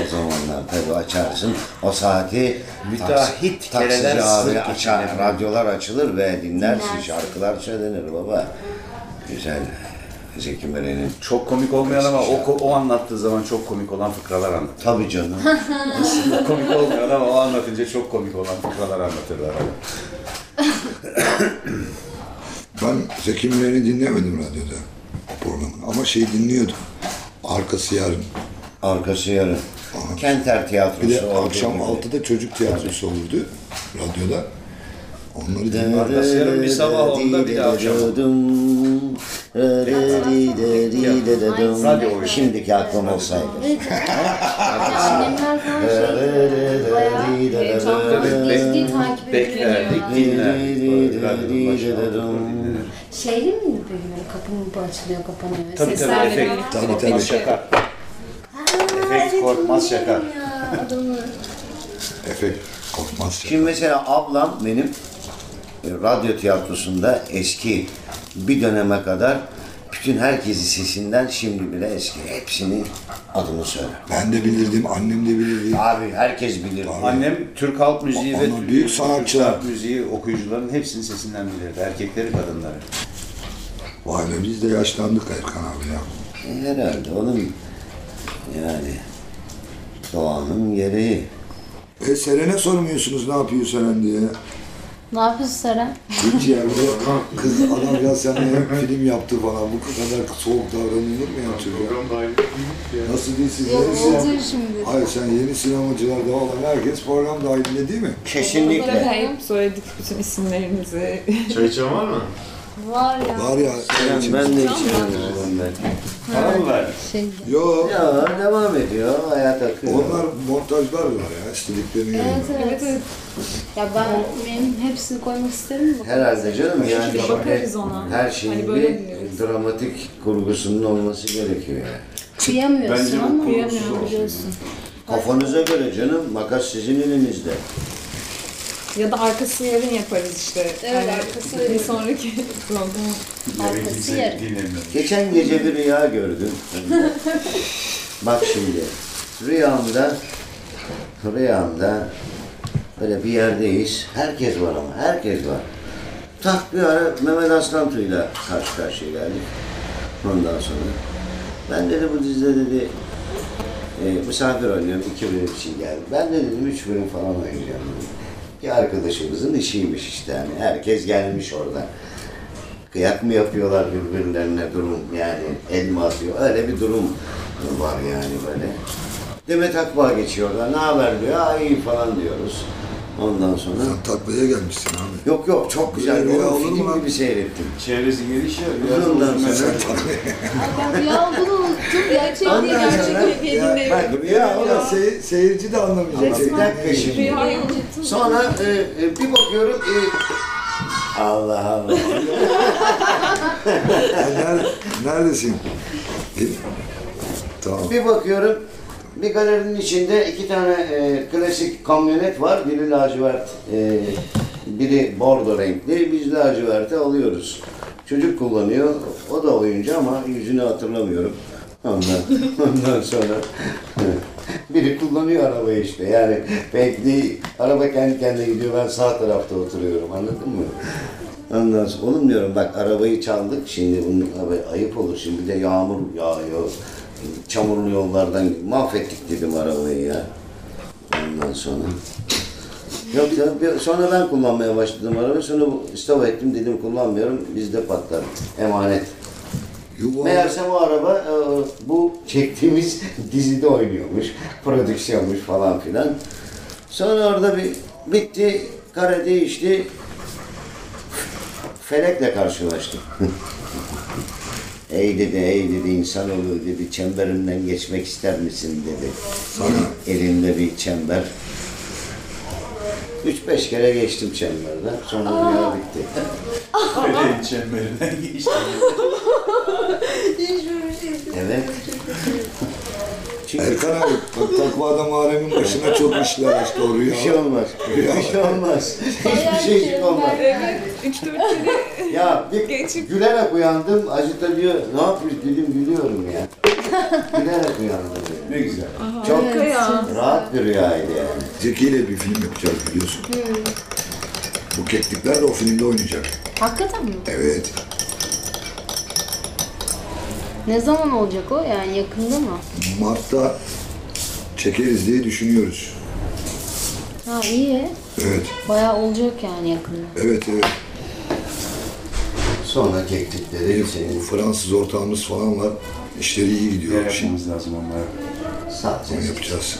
O zamanlar tabii açarsın. O saati Müteahhit kereler taksici abi açar, radyolar açılır ve dinlersin. Dinlersin. Şarkılar söylenir baba. Güzel. Zeki Müren'in. Çok komik olmayan ama o, o anlattığı zaman çok komik olan fıkralar anlatır. Tabii canım. komik olmayan ama o anlatınca çok komik olan fıkralar anlatırlar. Ben Zeki Müren'i dinlemedim radyoda programı. Ama şey dinliyordum. Arkası yarın. Arkası yarın. Kenter tiyatrosu Bir de olduğu akşam gibi. 6'da çocuk tiyatrosu olurdu radyoda. Onları. Arkası yarın bir sabah onda, bir de akşam. Radyo. Şimdiki aklım olsaydı. Şey. Beklerdik, dinlerdik. Şeyli miydi peki kapı mı açılıyor kapanıyor? Tabii tabii. Tabii, tabii. Korkmaz şakar. Evet, korkmaz şakar. Şimdi mesela ablam benim e, radyo tiyatrosunda eski bir döneme kadar bütün herkesi sesinden şimdi bile eski hepsinin adını söyler. Ben de bilirdim, annem de bilirdi. Abi herkes bilir. Annem Türk halk müziği ve Türk- büyük Türk sanatçılar. sanat müziği okuyucuların hepsinin sesinden bilirdi. Erkekleri, kadınları. Vay be biz de yaşlandık Erkan abi ya. E, Herhalde oğlum yani doğanın gereği. E Seren'e sormuyorsunuz ne yapıyor Seren diye. Ne yapıyorsun Seren? Hiç ya de kız adam ya seninle film yaptı falan. Bu kadar soğuk davranılır mı ya çocuğa? Program ya. Nasıl değilsin? Yok Yeni sinema- oldu şimdi. Hayır sen yeni sinemacılarda olan herkes program dahilinde değil mi? Kesinlikle. Hep söyledik bütün isimlerinizi. Çay içen var mı? Var ya. Var ya. Ben, ben de içiyorum. Para mı verdin? Şey. Yo. Ya devam ediyor, hayat akıyor. Onlar montajlar var ya. istediklerini Evet evet. evet evet. Ya ben benim hepsini koymak isterim mi? Herhalde canım yani Şimdi şimdi bakarız ona. her şeyin Hani bir dramatik kurgusunun olması gerekiyor yani. Kıyamıyorsun Bence ama kıyamıyorum. biliyorsun. Kafanıza göre canım, makas sizin elinizde. Ya da arkası yarın yaparız işte. Evet, arkası Bir yarın. sonraki program. Arkası yarın. Geçen gece bir rüya gördüm. Bak şimdi, rüyamda, rüyamda böyle bir yerdeyiz. Herkes var ama, herkes var. Tak bir ara Mehmet Aslan Tuy'la karşı karşıya geldik. Ondan sonra. Ben dedi bu dizide dedi e, misafir oynuyorum. iki bölüm için geldim. Ben de dedim üç bölüm falan oynayacağım dedim. Bir arkadaşımızın işiymiş işte hani. Herkes gelmiş orada. Kıyak mı yapıyorlar birbirlerine durum yani el mi atıyor öyle bir durum var yani böyle. Demet Akbağ geçiyor orada ne haber diyor aa iyi falan diyoruz. Ondan sonra Sen taklaya gelmişsin abi. yok yok çok güzel Böyle rüya oğlum olur mu film gibi seyrettim. Çevresi geniş ya. Ondan Biraz sonra Ben rüya olduğunu unuttum. Gerçek diye Ondan gerçek sonra- diye dinledim. bak rüya o da sey- seyirci de anlamayacak. bir dakika şimdi. Rüyayı unuttum. Sonra e, e, bir bakıyorum e, Allah Allah. Ya nerede, neredesin? E, Tamam. Bir bakıyorum bir galerinin içinde iki tane e, klasik kamyonet var. Biri lacivert, e, biri bordo renkli. Biz laciverti alıyoruz. Çocuk kullanıyor. O da oyuncu ama yüzünü hatırlamıyorum. Ondan, ondan sonra biri kullanıyor arabayı işte. Yani belki araba kendi kendine gidiyor. Ben sağ tarafta oturuyorum. Anladın mı? Ondan sonra oğlum diyorum bak arabayı çaldık. Şimdi bunun ayıp olur. Şimdi de yağmur yağıyor. Çamurlu yollardan mahvettik dedim arabayı ya. Ondan sonra. Yok ya, sonra ben kullanmaya başladım arabayı. Sonra istop ettim dedim kullanmıyorum. Bizde patlar. Emanet. Yuvarlak. Meğerse bu araba e, bu çektiğimiz dizide oynuyormuş. Prodüksiyonmuş falan filan. Sonra orada bir bitti. Kare değişti. Felekle karşılaştım. ey dedi, ey dedi insanoğlu dedi çemberinden geçmek ister misin dedi. Sana. Elinde bir çember. Üç beş kere geçtim çemberden. Sonra dünya bitti. Öyle çemberinden geçti. Evet. Çünkü Erkan abi, bak takvada Muharrem'in başına çok işler açtı o rüya. bir şey olmaz. Bir şey olmaz. Hiçbir şeycik olmaz. Üç dört kere Ya bir Geçip- gülerek uyandım. Acıta diyor, ne yapıyorsun dedim, gülüyorum ya. gülerek uyandım. Ne güzel. Çok ya. rahat bir rüyaydı yani. Zeki ile bir film yapacağız biliyorsun. Bu keklikler de o filmde oynayacak. Hakikaten mi? Evet. Ne zaman olacak o? Yani yakında mı? Mart'ta çekeriz diye düşünüyoruz. Ha iyi. Evet, Bayağı olacak yani yakında. evet, evet. Sonra keklikleri Bu senin Fransız ortağımız falan var. İşleri iyi Yer gidiyor. Şimdi yapmamız lazım onlara. onu satacağız. yapacağız.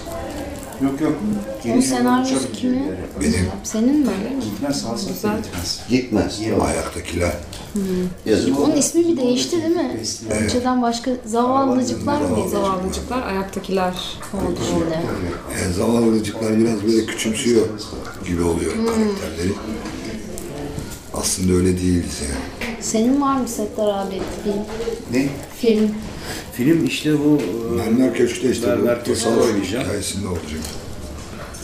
Yok yok. Onun senaryosu kimin? Benim. Senin mi? Gitmez, da gitmez. Gitmez. Ayaktakiler. Yazık. Onun ismi bir değişti değil mi? Önceden başka zavallıcıklar mıydı? Zavallıcıklar, ayaktakiler oldu Şimdi. Yani zavallıcıklar biraz böyle küçümsüyor gibi oluyor karakterleri. Aslında öyle değiliz yani. Senin var mı Settar abi film? Ne? Film. Film işte bu... e, Mermer Köşk'te işte Mermer bu oynayacağım. hikayesinde olacak.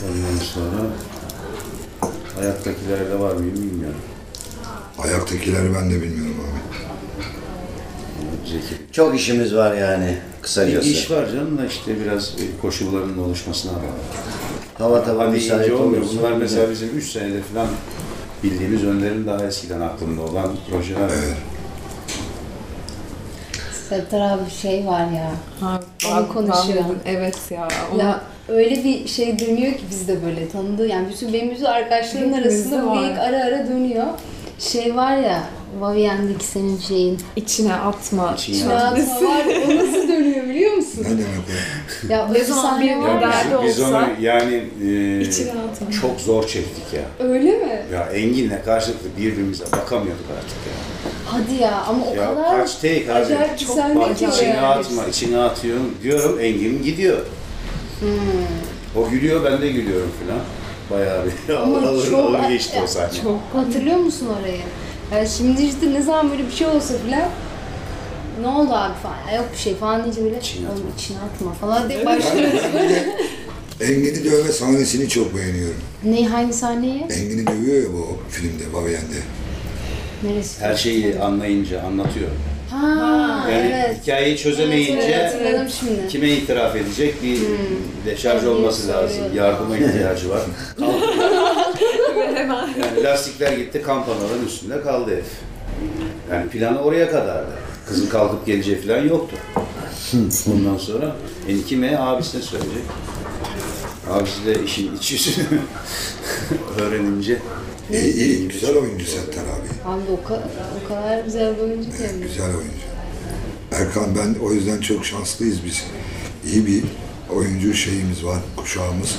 Ondan sonra... Hayattakilerde var mıyım bilmiyorum. Ayaktakileri ben de bilmiyorum abi. Çok işimiz var yani Bir kısacası. iş var canım da işte biraz e, koşullarının oluşmasına bağlı. Hava tabi Hadi müsait olmuyor. olursa. Bunlar mesela bizim 3 senedir falan bildiğimiz Önder'in daha eskiden aklında olan projeler. Settar abi şey var ya. Ha, Onu ben- konuşuyor. ben- Evet ya. Onu, Ya öyle bir şey dönüyor ki bizde böyle tanıdığı yani bütün benim bütün arkadaşlarımın Hepimizde arasında bu var. geyik ara ara dönüyor. Şey var ya Vaviyen'deki senin şeyin. içine atma. İçine atma var. O nasıl dönüyor biliyor musun? Ne demek o? Ya Ne zaman bir var ya. derdi biz, biz onu olsa yani e, içine atma. çok zor çektik ya. Öyle mi? Ya Engin'le karşılıklı birbirimize bakamıyorduk artık ya. Hadi ya ama o Ya kadar kaç take abi. Çok bak içine yani. atma, içine atıyorum diyorum Engin gidiyor. Hmm. O gülüyor ben de gülüyorum filan. Bayağı bir Ama ağır çok- ağır geçti ya, o sahne. Hatırlıyor musun orayı? Yani şimdi işte ne zaman böyle bir şey olsa filan ne oldu abi falan. Yok bir şey falan deyince böyle İçine oğlum atma." içine atma falan diye başlıyoruz böyle. Engin'i dövme sahnesini çok beğeniyorum. ne hangi sahneyi? Engin'i dövüyor ya bu filmde, Baviyen'de. Neresi? Her şeyi anlayınca anlatıyor. Ha, Yani evet. hikayeyi çözemeyince Evet, şimdi. kime itiraf edecek bir deşarj Evet, olması lazım. Yardıma ihtiyacı var. Yani lastikler gitti kampanaların üstünde kaldı herif. Yani planı oraya kadardı. Kızın kalkıp geleceği falan yoktu. Ondan sonra en kime abisine söyleyecek. Abisi de işin iç yüzünü öğrenince İyi, iyi, güzel oyuncu Settar abi. Abi o, ka- o kadar güzel bir oyuncu ki. yani. Güzel oyuncu. Erkan ben o yüzden çok şanslıyız biz. İyi bir oyuncu şeyimiz var, kuşağımız.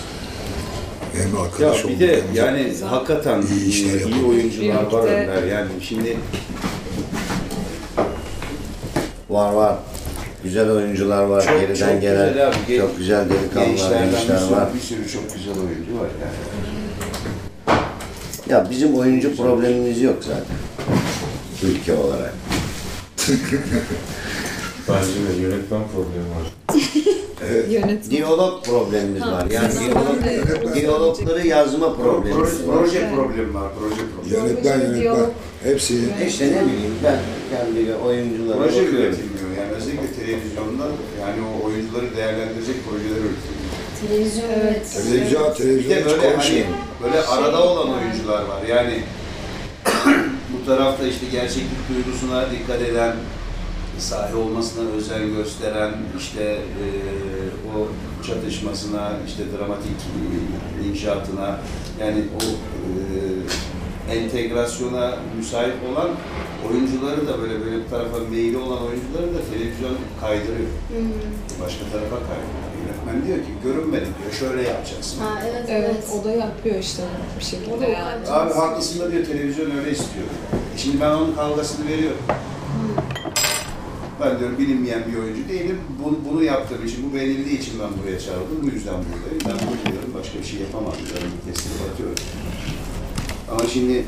Hem Ya arkadaş bir olduk de hem de- yani hakikaten İyi işler iyi, oyuncular var Birlikte- Önder. Yani şimdi Var var. Güzel oyuncular var. Çok, Geriden çok gelen güzel abi. Çok güzel delikanlılar, gençlerden bir gençler sürü, var. bir sürü çok güzel oyuncu var yani. Ya bizim oyuncu problemimiz yok zaten. Ülke olarak. Bence de yönetmen problemi var. yönetim. Diyalog problemimiz var. Yani diyalog, diyalogları yazma problemimiz Proje, var. proje problemi var, proje problemi. Yönetmen yönetmen. Diyalog. Hepsi İşte ne bileyim ben kendi oyunculara Proje bakıyorum. üretilmiyor yani özellikle televizyonda yani o oyuncuları değerlendirecek projeler üretiliyor. Televizyon evet. televizyon, Bir de televizyon hiç böyle hani konuşuyor. böyle arada olan oyuncular var yani bu tarafta işte gerçeklik duygusuna dikkat eden, sahi olmasına özen gösteren, işte e, o çatışmasına, işte dramatik inşaatına yani o e, entegrasyona müsait olan oyuncuları da böyle böyle bu tarafa meyili olan oyuncuları da televizyon kaydırıyor. Başka tarafa kaydırıyor. Yönetmen diyor ki görünmedi diyor şöyle yapacaksın. Ha evet Evet, evet. o da yapıyor işte bir şekilde O da yani. Abi haklısın da diyor televizyon öyle istiyor. E Şimdi ben onun kavgasını veriyorum. Ben diyorum bilinmeyen bir oyuncu değilim. Bunu, bunu yaptığım için, bu beğenildiği için ben buraya çağırdım. Bu yüzden buradayım. Ben bunu diyorum. Başka bir şey yapamam. diyorum. Teslim atıyorum. Ama şimdi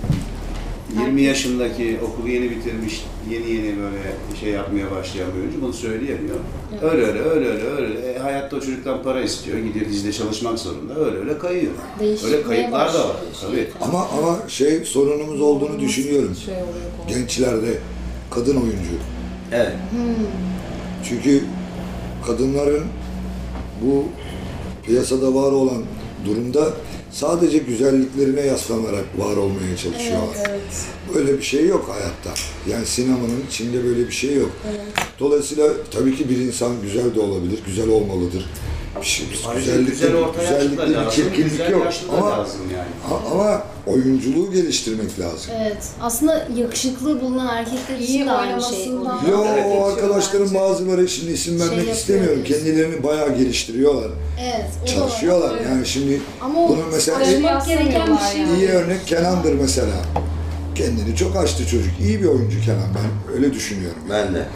20 yaşındaki okulu yeni bitirmiş, yeni yeni böyle şey yapmaya başlayan bir oyuncu bunu söyleyemiyor. Öyle öyle, öyle öyle, öyle. E, hayatta o çocuktan para istiyor, gidiyor dizide çalışmak zorunda. Öyle öyle kayıyor. Değişikliğe öyle kayıplar da var. Tabii. Ama ama şey sorunumuz olduğunu düşünüyorum. Şey oluyor. Gençlerde kadın oyuncu. Evet. Çünkü kadınların bu piyasada var olan durumda sadece güzelliklerine yaslanarak var olmaya çalışıyorlar. Evet. Böyle bir şey yok hayatta. Yani sinemanın içinde böyle bir şey yok. Dolayısıyla tabii ki bir insan güzel de olabilir, güzel olmalıdır. Bir şey, güzellik, güzel lazım, çirkinlik güzel yok. Ama, lazım yani. ama oyunculuğu geliştirmek lazım. Evet. Aslında yakışıklı bulunan erkekler için İyi de aynı şey. Yo Evet, o arkadaşların bence. bazıları şimdi isim Şey vermek yapıyor istemiyorum. Kendilerini bayağı geliştiriyorlar. Evet. O da var. Çalışıyorlar. Yani şimdi Ama bunun mesela çalışmak gereken bir şey. iyi örnek Kenan'dır mesela. Kendini çok açtı çocuk. İyi bir oyuncu Kenan ben öyle düşünüyorum. Ben de.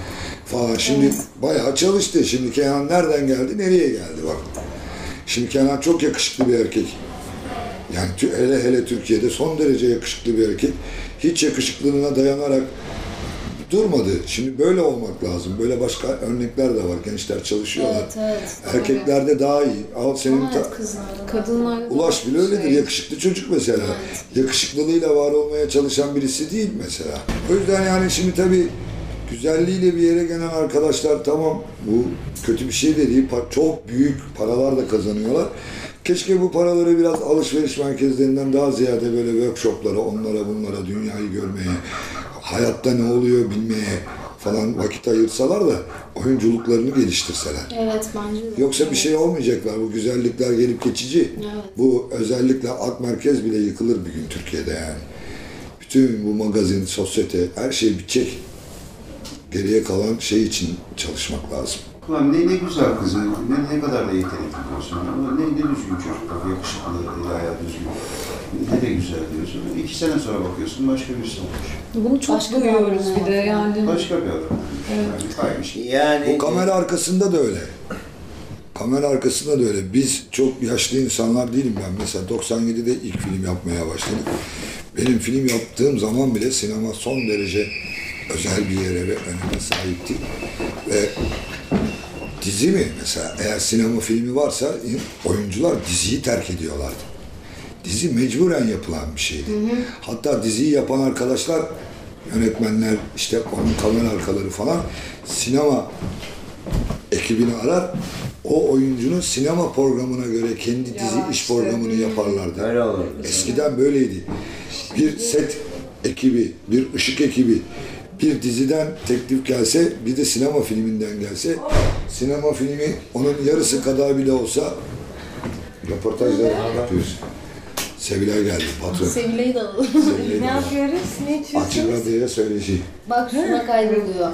Falan. Şimdi bayağı çalıştı. Şimdi Kenan nereden geldi, nereye geldi bak. Şimdi Kenan çok yakışıklı bir erkek. Yani hele hele Türkiye'de son derece yakışıklı bir erkek. Hiç yakışıklılığına dayanarak durmadı. Şimdi böyle olmak lazım. Böyle başka örnekler de var. Gençler çalışıyorlar. Evet, evet. Erkeklerde daha iyi. Al senin Ama ta- evet, kızlarda. Kadınlar Ulaş bile öyledir. Şey, Yakışıklı çocuk mesela. Yakışıklılığıyla var olmaya çalışan birisi değil mesela. O yüzden yani şimdi tabii güzelliğiyle bir yere gelen arkadaşlar tamam bu kötü bir şey de değil. Çok büyük paralar da kazanıyorlar. Keşke bu paraları biraz alışveriş merkezlerinden daha ziyade böyle workshoplara, onlara bunlara, dünyayı görmeye, hayatta ne oluyor bilmeye falan vakit ayırsalar da oyunculuklarını geliştirseler. Evet bence de. Yoksa bir şey olmayacaklar. Bu güzellikler gelip geçici. Evet. Bu özellikle ak merkez bile yıkılır bir gün Türkiye'de yani. Bütün bu magazin, sosyete, her şey bitecek. Geriye kalan şey için çalışmak lazım. Ulan ne, ne güzel kızın, ne, ne kadar da yetenekli diyorsun. Ama ne, ne düzgün çocuk, bak yakışıklı, eli ayağı düzgün. Ne de güzel diyorsun. İki sene sonra bakıyorsun başka birisi olmuş. Bunu çok Başka bir duyuyoruz bir de yani. Başka bir adam. Yani kaymış. Yani O kamera arkasında da öyle. Kamera arkasında da öyle. Biz çok yaşlı insanlar değilim ben. Mesela 97'de ilk film yapmaya başladık. Benim film yaptığım zaman bile sinema son derece özel bir yere ve öneme sahipti. Ve dizi mi mesela eğer sinema filmi varsa oyuncular diziyi terk ediyorlardı. Dizi mecburen yapılan bir şeydi. Hatta diziyi yapan arkadaşlar, yönetmenler, işte onun kamera arkaları falan sinema ekibini arar. O oyuncunun sinema programına göre kendi dizi Ya iş işte. programını yaparlardı. öyle olur. Eskiden böyleydi. Bir set ekibi, bir ışık ekibi, bir diziden teklif gelse, bir de sinema filminden gelse, sinema filmi onun yarısı kadar bile olsa röportajlar yapıyoruz. Sevilay geldi patron. Sevileyi de alalım. Sevilay Ne yapıyoruz? Ne Açık içiyorsunuz? radyoya söyleşi. Bak şuna kaydoluyor.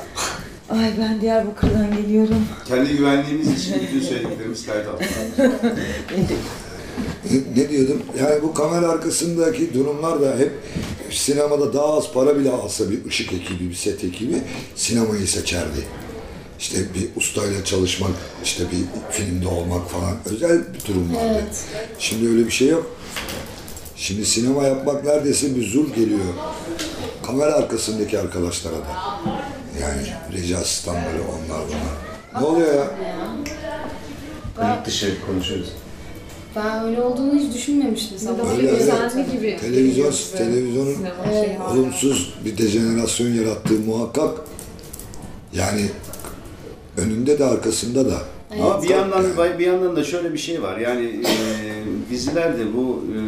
Ay ben Diyarbakır'dan geliyorum. Kendi güvenliğimiz için bütün söylediklerimiz kayıt altında. Ne diyordum? Yani bu kamera arkasındaki durumlar da hep sinemada daha az para bile alsa bir ışık ekibi, bir set ekibi sinemayı seçerdi. İşte bir ustayla çalışmak, işte bir filmde olmak falan özel bir durum vardı. Evet. Şimdi öyle bir şey yok. Şimdi sinema yapmak neredeyse bir zul geliyor. Kamera arkasındaki arkadaşlara da. Yani reji asistanları onlar bunlar. Ne oluyor ya? Kayıt dışı konuşuyoruz. Ben öyle olduğunu hiç düşünmemiştim sabah. Öyle, düzenli gibi. Televizyon, bize. televizyonun Evet. olumsuz bir dejenerasyon yarattığı muhakkak. Yani önünde de arkasında da. Ama bir yandan bir yandan da şöyle bir şey var. Yani e, dizilerde bu e,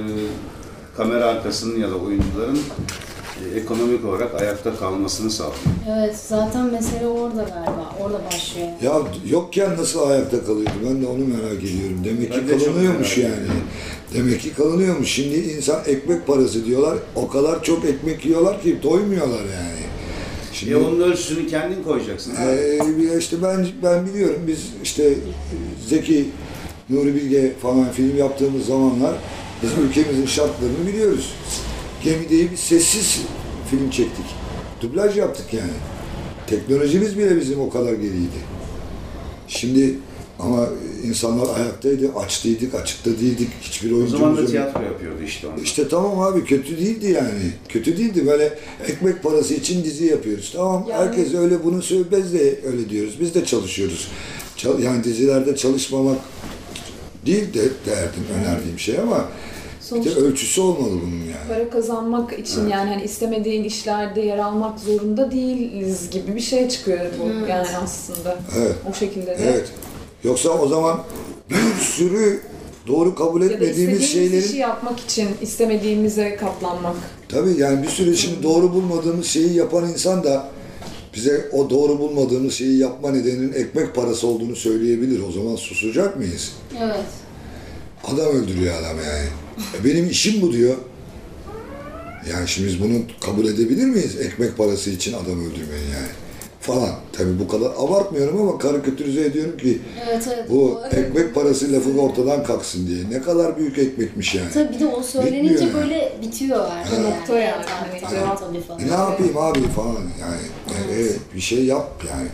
kamera arkasının ya da oyuncuların ekonomik olarak ayakta kalmasını sağlıyor. Evet zaten mesele orada galiba. Orada başlıyor. Ya yokken nasıl ayakta kalıyordu? Ben de onu merak ediyorum. Demek ki Ben de çok kalınıyormuş merak yani. Demek ki kalınıyormuş. Şimdi insan ekmek parası diyorlar. O kadar çok ekmek yiyorlar ki doymuyorlar yani. Şimdi E onun ölçüsünü kendin koyacaksın. Ee, bir işte ben ben biliyorum biz işte Zeki Nuri Bilge falan film yaptığımız zamanlar biz ülkemizin şartlarını biliyoruz. Gemideyi bir sessiz film çektik. Dublaj yaptık yani. Teknolojimiz bile bizim o kadar geriydi. Şimdi ama insanlar ayaktaydı, açtıydık, açıkta değildik. Hiçbir O oyuncumuz zaman da tiyatro yapıyordu işte onlar. İşte tamam abi kötü değildi yani. Kötü değildi böyle ekmek parası için dizi yapıyoruz. Tamam Yani- herkes öyle bunu söylüyor. Biz de öyle diyoruz. Biz de çalışıyoruz. Çal- yani dizilerde çalışmamak değil de derdim, önerdiğim şey ama bir de Sonuçta ölçüsü olmalı bunun yani. para kazanmak için yani hani istemediğin işlerde yer almak zorunda değiliz gibi bir şey çıkıyor bu Evet. yani aslında. Evet. O şekilde de. Evet. Yoksa o zaman bir sürü doğru kabul Ya da etmediğimiz şeylerin işi yapmak için istemediğimize katlanmak. Tabii yani bir sürü şimdi doğru bulmadığımız şeyi yapan insan da bize o doğru bulmadığımız şeyi yapma nedeninin ekmek parası olduğunu söyleyebilir. O zaman susacak mıyız? Evet. Adam öldürüyor adam yani. E benim işim bu diyor. Yani şimdi biz bunu kabul edebilir miyiz? Ekmek parası için adam öldürmeyi yani. Falan. Tabii bu kadar abartmıyorum ama karikatürize ediyorum ki Evet evet. bu ekmek parası lafı ortadan kalksın diye. Ne kadar büyük ekmekmiş yani. Tabii bir de o söylenince Bitmiyor yani. böyle bitiyor her şey. Nokta yani. Hani tabii, tabii falan. E ne yapayım abi falan yani. E, e, bir şey yap yani.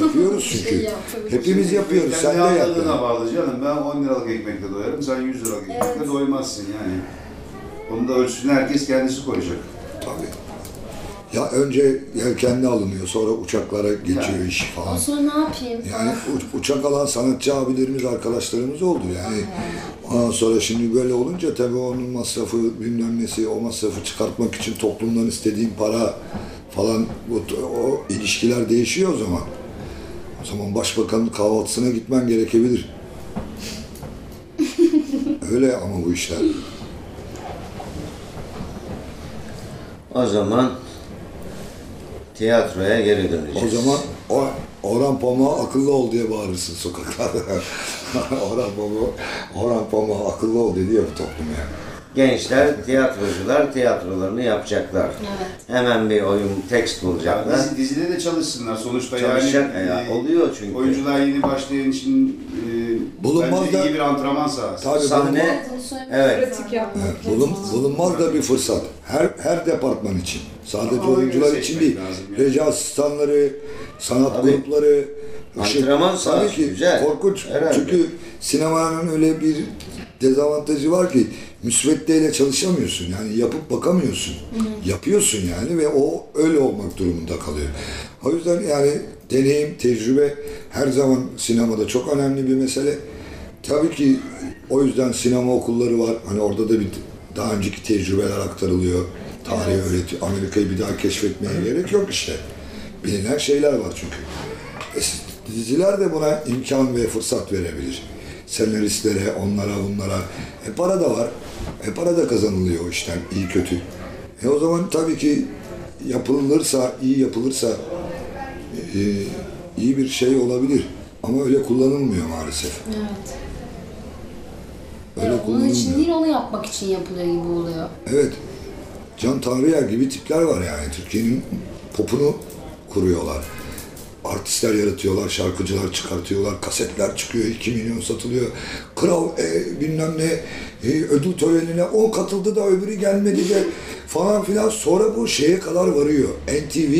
Yapıyoruz çünkü. şey tabii. Hepimiz yapıyoruz. Sen Kendi de yap. yani. bağlı canım. Ben 10 liralık ekmekle doyarım, sen 100 liralık ekmekle Evet. doymazsın yani. Onun da ölçüsünü herkes kendisi koyacak. Tabii. Ya önce yelkenli alınıyor, sonra uçaklara geçiyor iş falan. Sonra ne yapayım? Yani uçak alan sanatçı abilerimiz, arkadaşlarımız oldu yani. Ondan sonra şimdi böyle olunca tabii onun masrafı bilmem nesi, o masrafı çıkartmak için toplumdan istediğin para falan bu, o ilişkiler değişiyor o zaman. O zaman başbakanın kahvaltısına gitmen gerekebilir. Öyle ama bu işler. O zaman tiyatroya geri O döneceğiz. zaman o Orhan Pamuk'a akıllı ol diye bağırırsın sokaklarda. Orhan Pamuk, Orhan Pamuk'a akıllı ol dedi ya bu toplum yani. Gençler, tiyatrocular tiyatrolarını yapacaklar. Hemen bir oyun tekst bulacaklar. dizi, dizide de çalışsınlar sonuçta Çalışacak yani. ya, e, oluyor çünkü. Oyuncular yeni başlayan için e, Bulunmaz bence da- iyi bir antrenman sahası. Tabii Sahne, söylemek evet. Pratik yapmak. Evet, bulun, bulunmaz da bir fırsat. Her her departman için. Sadece Ama oyuncular için değil. yani. Reji asistanları, sanat Tabii. grupları, Antrenman tabii sahası, ki güzel. korkunç. Herhalde. Çünkü sinemanın öyle bir dezavantajı var ki müsveddeyle çalışamıyorsun. Yani yapıp bakamıyorsun. Yapıyorsun yani ve o öyle olmak durumunda kalıyor. O yüzden yani deneyim, tecrübe her zaman sinemada çok önemli bir mesele. Tabii ki o yüzden sinema okulları var. Hani orada da bir daha önceki tecrübeler aktarılıyor. Tarih öğretiyor. Amerika'yı bir daha keşfetmeye gerek yok işte. Bilinen şeyler var çünkü. E, diziler de buna imkan ve fırsat verebilir. Senaristlere, onlara, bunlara. E para da var. E para da kazanılıyor o işten, iyi kötü. E o zaman tabii ki yapılırsa, iyi yapılırsa e, iyi bir şey olabilir. Ama öyle kullanılmıyor maalesef. Evet. Öyle Ya onun için kullanılmıyor. değil onu yapmak için yapılıyor gibi oluyor. Evet. Can Tanrıyer gibi tipler var yani. Türkiye'nin popunu kuruyorlar. Artistler yaratıyorlar, şarkıcılar çıkartıyorlar, kasetler çıkıyor, 2 milyon satılıyor. Kral e, bilmem ne e, ödül törenine 10 katıldı da öbürü gelmedi de falan filan. Sonra bu şeye kadar varıyor. NTV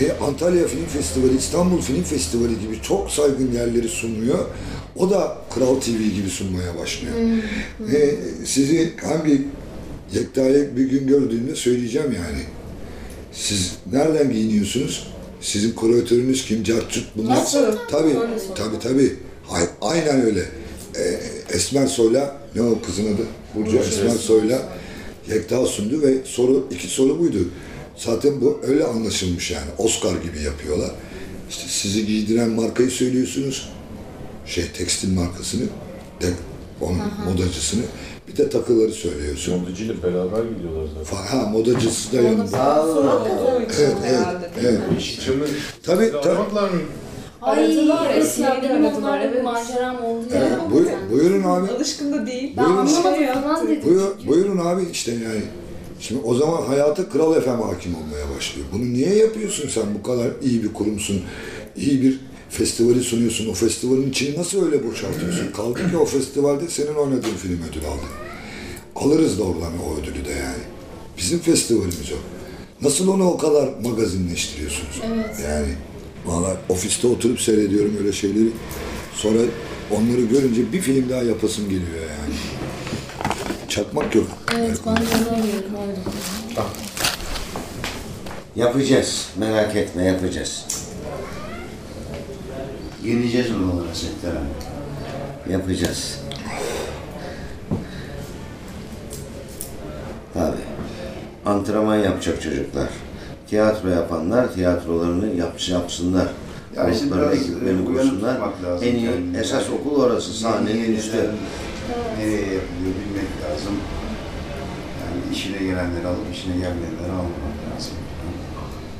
e, Antalya Film Festivali, İstanbul Film Festivali gibi çok saygın yerleri sunuyor. O da Kral TV gibi sunmaya başlıyor. E, sizi hangi Yekta'yı bir gün gördüğümde söyleyeceğim yani. Siz nereden giyiniyorsunuz? Sizin kuratörünüz kim? Cartçut bunlar. Mi? Tabii, tabii tabii. Ay- Aynen öyle. E, Esmer Soy'la, ne o kızın adı? Burcu Esmer Soy'la Yekta sundu ve soru, iki soru buydu. Zaten bu öyle anlaşılmış yani. Oscar gibi yapıyorlar. İşte sizi giydiren markayı söylüyorsunuz. Şey tekstil markasını, de, onun modacısını. Bir de takıları söylüyorsun. Yolcuyla beraber gidiyorlar zaten. Fa- Ha modacısı da yanında. Evet, evet, evet. mi? İşçimi Tabii, tabii. mı? Ay Aradılar, evet eski ya yeni benim onlarla bir maceram oldu ya. Evet, hakikaten. buyurun abi. Alışkın da değil. Ben Buyurun. anlamadım Şey falan dedim. Buyur, buyurun abi işte yani. Şimdi o zaman hayata Kral FM hakim olmaya başlıyor. Bunu niye yapıyorsun sen? Bu kadar iyi bir kurumsun. iyi bir festivali sunuyorsun. O festivalin içini nasıl öyle boşaltıyorsun? Kaldı ki o festivalde senin oynadığın film ödül aldı. Alırız da oradan o ödülü de yani. Bizim festivalimiz o. Nasıl onu o kadar magazinleştiriyorsunuz? Evet. Yani valla ofiste oturup seyrediyorum öyle şeyleri. Sonra onları görünce bir film daha yapasım geliyor yani. Çakmak yok. Evet ben de onu. Yapacağız. Merak etme yapacağız. Yeneceğiz oralara Settar abi. Yapacağız. Tabii. Antrenman yapacak çocuklar. Tiyatro yapanlar tiyatrolarını yap, yapsınlar. Ya işte Gruplarını, biraz, ekiplerini e, kursunlar. En iyi kendini. esas okul orası. Sahnenin üstü. Nereye yapılıyor bilmek lazım. Yani işine gelenleri alıp işine gelmeyenleri almamak lazım.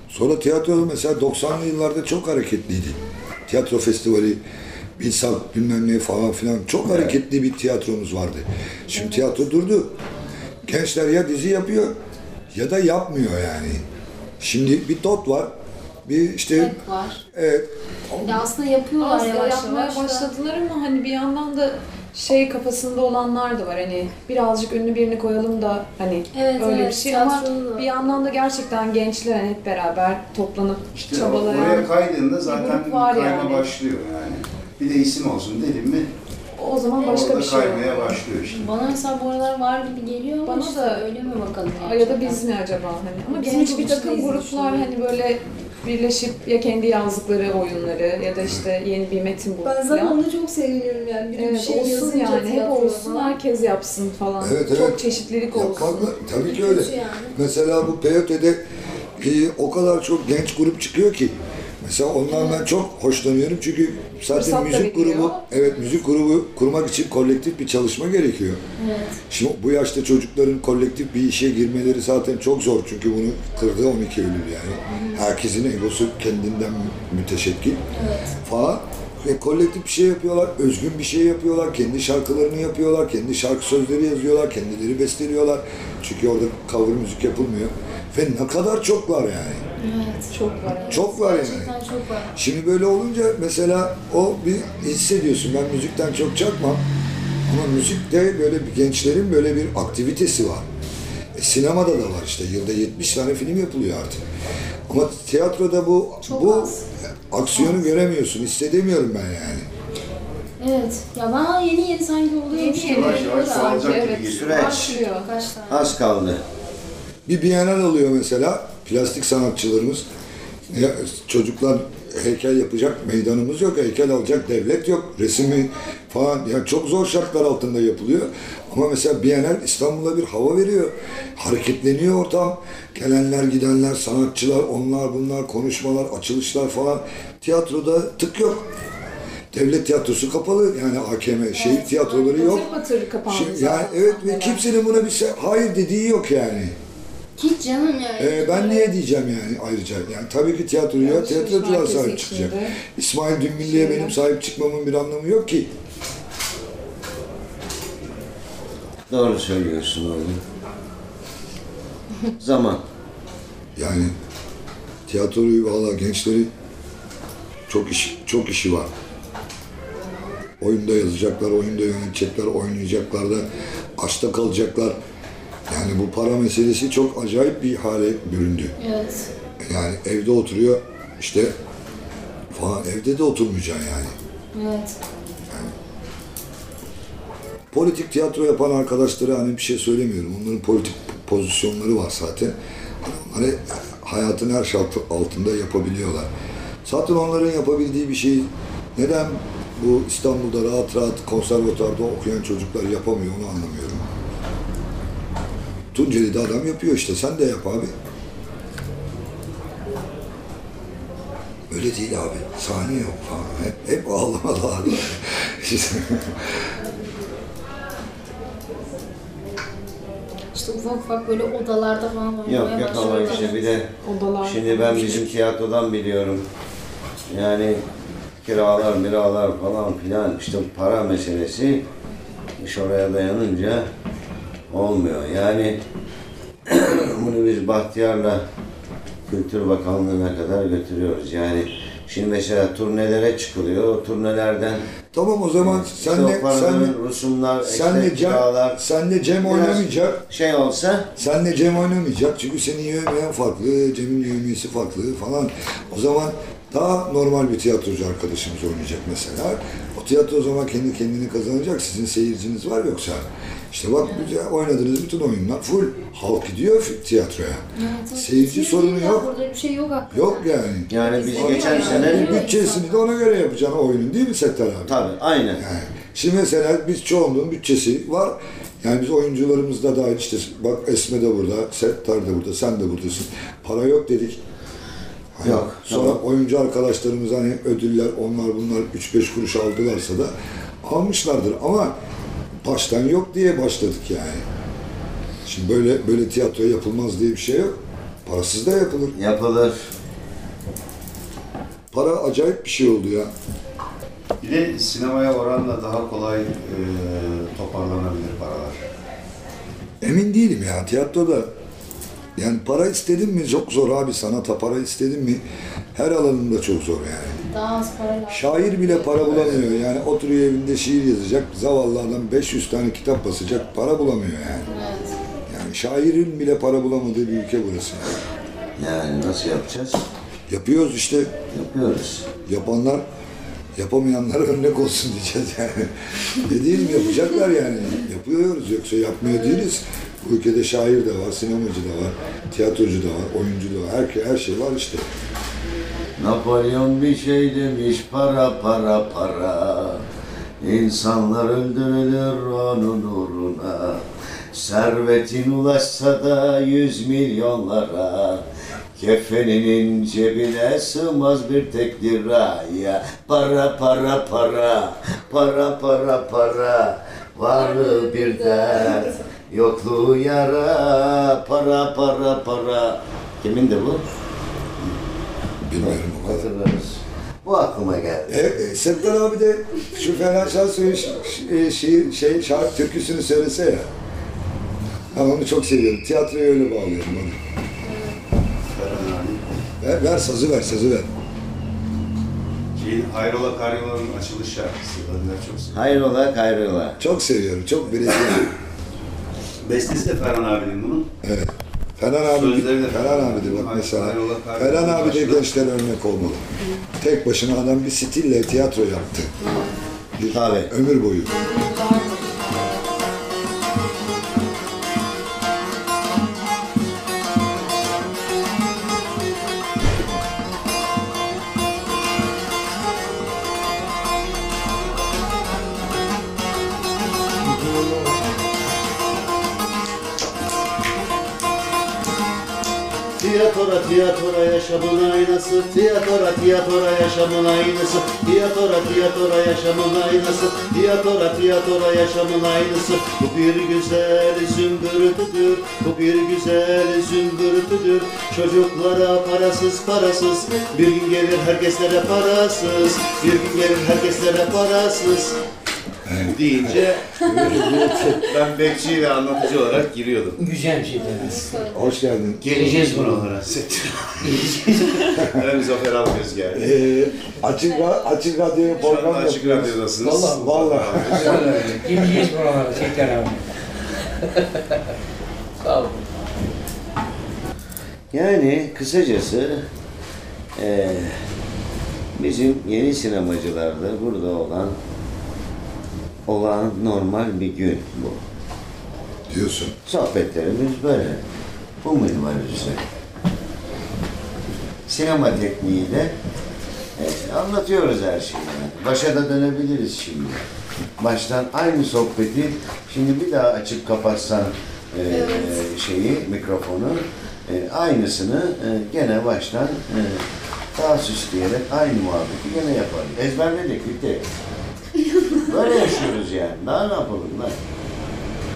Sonra tiyatro mesela 90'lı yıllarda çok hareketliydi. Tiyatro festivali, Bilsak bilmem ne falan filan çok hareketli bir tiyatromuz vardı. Şimdi tiyatro durdu. Gençler ya dizi yapıyor ya da yapmıyor yani. Şimdi bir dot var. Bir işte Hep var. evet, Ya aslında yapıyorlar Aslında yavaş yapmaya yavaş. başladılar ama hani bir yandan da şey kafasında olanlar da var hani birazcık ünlü birini koyalım da hani Evet, öyle evet, bir şey ama da. bir yandan da gerçekten gençler hani hep beraber toplanıp İşte çabalayan oraya kaydığında zaten var kayma yani. başlıyor yani. Bir de isim olsun dedim mi o zaman başka orada bir şey kaymaya başlıyor işte. Bana mesela bu aralar var gibi geliyor ama Bana işte da- öyle mi bakalım Ay Ya da biz mi acaba hani ama Biz genç çok bir takım gruplar hani böyle birleşip ya kendi yazdıkları oyunları ya da işte yeni bir metin bulup Ben zaten ona çok seviniyorum yani. Biri Evet, bir şey olsun yazınca yani hep tiyatro olsun herkes yapsın falan. Evet, Çok evet. çeşitlilik olsun. yapmakla tabii ki öyle. Yani. Mesela bu Peyote'de e, o kadar çok genç grup çıkıyor ki. Mesela ondan ben çok hoşlanıyorum çünkü zaten Fırsat müzik grubu, evet müzik grubu kurmak için kolektif bir çalışma gerekiyor. Evet. Şimdi bu yaşta çocukların kolektif bir işe girmeleri zaten çok zor çünkü bunu kırdı 12 Eylül yani. Herkesin egosu kendinden mü- müteşekkil falan. Ve kolektif bir şey yapıyorlar, özgün bir şey yapıyorlar, kendi şarkılarını yapıyorlar, kendi şarkı sözleri yazıyorlar, kendileri besteliyorlar. Çünkü orada cover müzik yapılmıyor. Ve ne kadar çoklar yani. Evet. Çok var. evet. Çok var yani. Gerçekten çok var. Şimdi böyle olunca mesela o bir hissediyorsun. Ben müzikten çok çakmam. Ama müzikte böyle bir gençlerin böyle bir aktivitesi var. E, sinemada da var işte. Yılda 70 tane film yapılıyor artık. Ama tiyatroda bu Çok bu az. aksiyonu göremiyorsun. Hissedemiyorum ben yani. Evet. Ya ben yeni yeni sanki oluyor. Yeni yeni Yavaş yavaş sanki, çoğalacak gibi evet. geliyor. Süreç. Başlıyor. Kaç tane? Az kaldı. Bir bienal oluyor mesela. Plastik sanatçılarımız. Ya, çocuklar heykel yapacak meydanımız yok. Heykel alacak devlet yok. Resmi falan. Yani çok zor şartlar altında yapılıyor. Ama mesela Bienal İstanbul'a bir hava veriyor. Hareketleniyor ortam. Gelenler gidenler, sanatçılar, onlar bunlar, konuşmalar, açılışlar falan. Tiyatroda tık yok. Devlet tiyatrosu kapalı. Yani AKM, şehir tiyatroları yok. Patır kapandı Şimdi, yani evet ve kimsenin buna bir se- hayır dediği yok yani. Hiç canım yani. Ee, ben niye diyeceğim yani ayrıca? Yani tabii ki tiyatroya Alışveriş tiyatrocular sahip çıkacak. İsmail Dümbüllü'ye Şeyler. benim sahip çıkmamın bir anlamı yok ki. Doğru söylüyorsun oğlum. Zaman. Yani tiyatroyu valla gençleri çok iş çok işi var. Oyunda yazacaklar, oyunda yönetecekler, oynayacaklar da açta kalacaklar. Yani bu para meselesi çok acayip bir hale büründü. Evet. Yani evde oturuyor işte falan evde de oturmayacaksın yani. Evet. Politik tiyatro yapan arkadaşlara hani bir şey söylemiyorum. Onların politik pozisyonları var zaten. Hani hayatın her şartı altında yapabiliyorlar. Zaten onların yapabildiği bir şeyi neden bu İstanbul'da rahat rahat konservatuarda okuyan çocuklar yapamıyor onu anlamıyorum. Tunceli'de adam yapıyor işte. Sen de yap abi. Öyle değil abi. Sahne yok falan. Hep, hep ağlamalar. İşte- İşte ufak ufak böyle odalarda falan Yok oynamaya yok ama işte bir de Odalar. şimdi ben bizim tiyatrodan biliyorum. Yani kiralar, miralar falan filan işte para meselesi iş oraya dayanınca olmuyor. Yani bunu biz Bahtiyar'la Kültür Bakanlığı'na kadar götürüyoruz. Yani şimdi mesela turnelere çıkılıyor. O turnelerden Tamam o zaman işte senle, senle, rusumlar, senle, işte Cem, kiralar senle Cem oynamayacak. şey olsa Senle Cem oynamayacak çünkü senin yövmeyen farklı, Cem'in yövmiyesi farklı falan. O zaman daha normal bir tiyatrocu arkadaşımız oynayacak mesela. O tiyatro o zaman kendi kendini kazanacak. Sizin seyirciniz var yoksa. İşte bak güzel oynadığınız bütün oyunlar full halk gidiyor tiyatroya. Evet, Seyirci sorunu yok. Burada bir şey yok hakikaten. Yok yani. yani biz geçen sene Evet. Bütçesini de ona göre yapacaksın oyunun değil mi Settar abi? tabii aynen. Yani şimdi mesela biz çoğunluğun bütçesi var. Yani biz oyuncularımız da işte bak Esme de burada, Settar da burada, sen de buradasın. Para yok dedik. Hani Yok, Sonra tamam. oyuncu arkadaşlarımız hani ödüller onlar bunlar 3-5 kuruş aldılarsa da almışlardır ama baştan yok diye başladık yani. Şimdi böyle böyle tiyatro yapılmaz diye bir şey yok. Parasız da yapılır. Yapılır. Para acayip bir şey oldu ya. Bir de sinemaya oranla daha kolay e, toparlanabilir paralar. Emin değilim ya tiyatroda Yani para istedin mi çok zor abi sanata para istedin mi her alanında çok zor yani. Daha az para lazım. Şair bile para bulamıyor yani oturuyor evinde şiir yazacak zavallı adam 500 tane kitap basacak para bulamıyor yani. Evet. Yani şairin bile para bulamadığı bir ülke burası. Yani. Yani nasıl yapacağız? Yapıyoruz işte Yapıyoruz. yapanlar yapamayanlara örnek olsun diyeceğiz yani. Dediğim yapacaklar yani. Yapıyoruz yoksa yapmıyor değiliz. Bu ülkede şair de var, sinemacı da var, tiyatrocu da var, oyuncu da var. Her, her şey var işte. Napolyon bir şey demiş para para para. İnsanlar öldürülür onun uğruna. Servetin ulaşsa da yüz milyonlara. Kefeninin cebine sığmaz bir tek liraya Para para para Para para para. Varlığı bir dert Yokluğu yara. Para para para. Kimin de bu? Bilmiyorum o kadar. Hatırlarız. Bu aklıma geldi. E, e, Settar abi de şu Ferhan Şahsu'nun şi- e, şiir, şey, şarkı türküsünü söylese ya. Ben onu çok seviyorum. Tiyatroya öyle bağlıyorum onu. Ferhan abi. Ver, ver sazı ver, sazı ver. Şeyin Hayrola Karyola'nın açılış şarkısı. Ben çok seviyorum. Hayrola hayrola. Çok seviyorum, çok birebir. Bestesi de Ferhan abinin bunun. Evet. Ferhan abi, Sözleri de Ferhan abidir bak mesela. Ferhan abi de gençlere örnek olmalı. Tek başına adam bir stille tiyatro yaptı. Bir Tabii. ömür boyu. Tiyatora tiyatora yaşamın aynası Tiyatora tiyatora yaşamın aynısı. Tiyatora tiyatora yaşamın aynısı. Tiyatora tiyatora yaşamın aynısı. Bu bir güzel zümbürtüdür Bu bir güzel zümbürtüdür Çocuklara parasız parasız. Bir gün gelir herkeslere parasız. Bir gün gelir herkeslere parasız deyince ben bekçi ve anlatıcı olarak giriyordum. Güzel şeyler. Hoş geldin. Geleceğiz buralara. ben Zafer Algöz geldi. Ee, açık, ra- açık radyoya Şu anda program açık yapıyoruz. radyodasınız. Vallahi. Vallahi. Geleceğiz buralara tekrar abi. Sağ olun. Yani kısacası eee, bizim yeni sinemacılarda burada olan olan normal bir gün bu. Diyorsun. Sohbetlerimiz böyle. Bu minvalüzde. Sinema tekniğiyle e, anlatıyoruz her şeyi. yani. Başa da dönebiliriz şimdi. Baştan aynı sohbeti şimdi bir daha açıp kapatsan e, şeyi, mikrofonu e, aynısını e, gene baştan e, daha süsleyerek aynı muhabbeti gene yaparız. Ezberledik bitti. Böyle yaşıyoruz yani. Daha ne yapalım lan?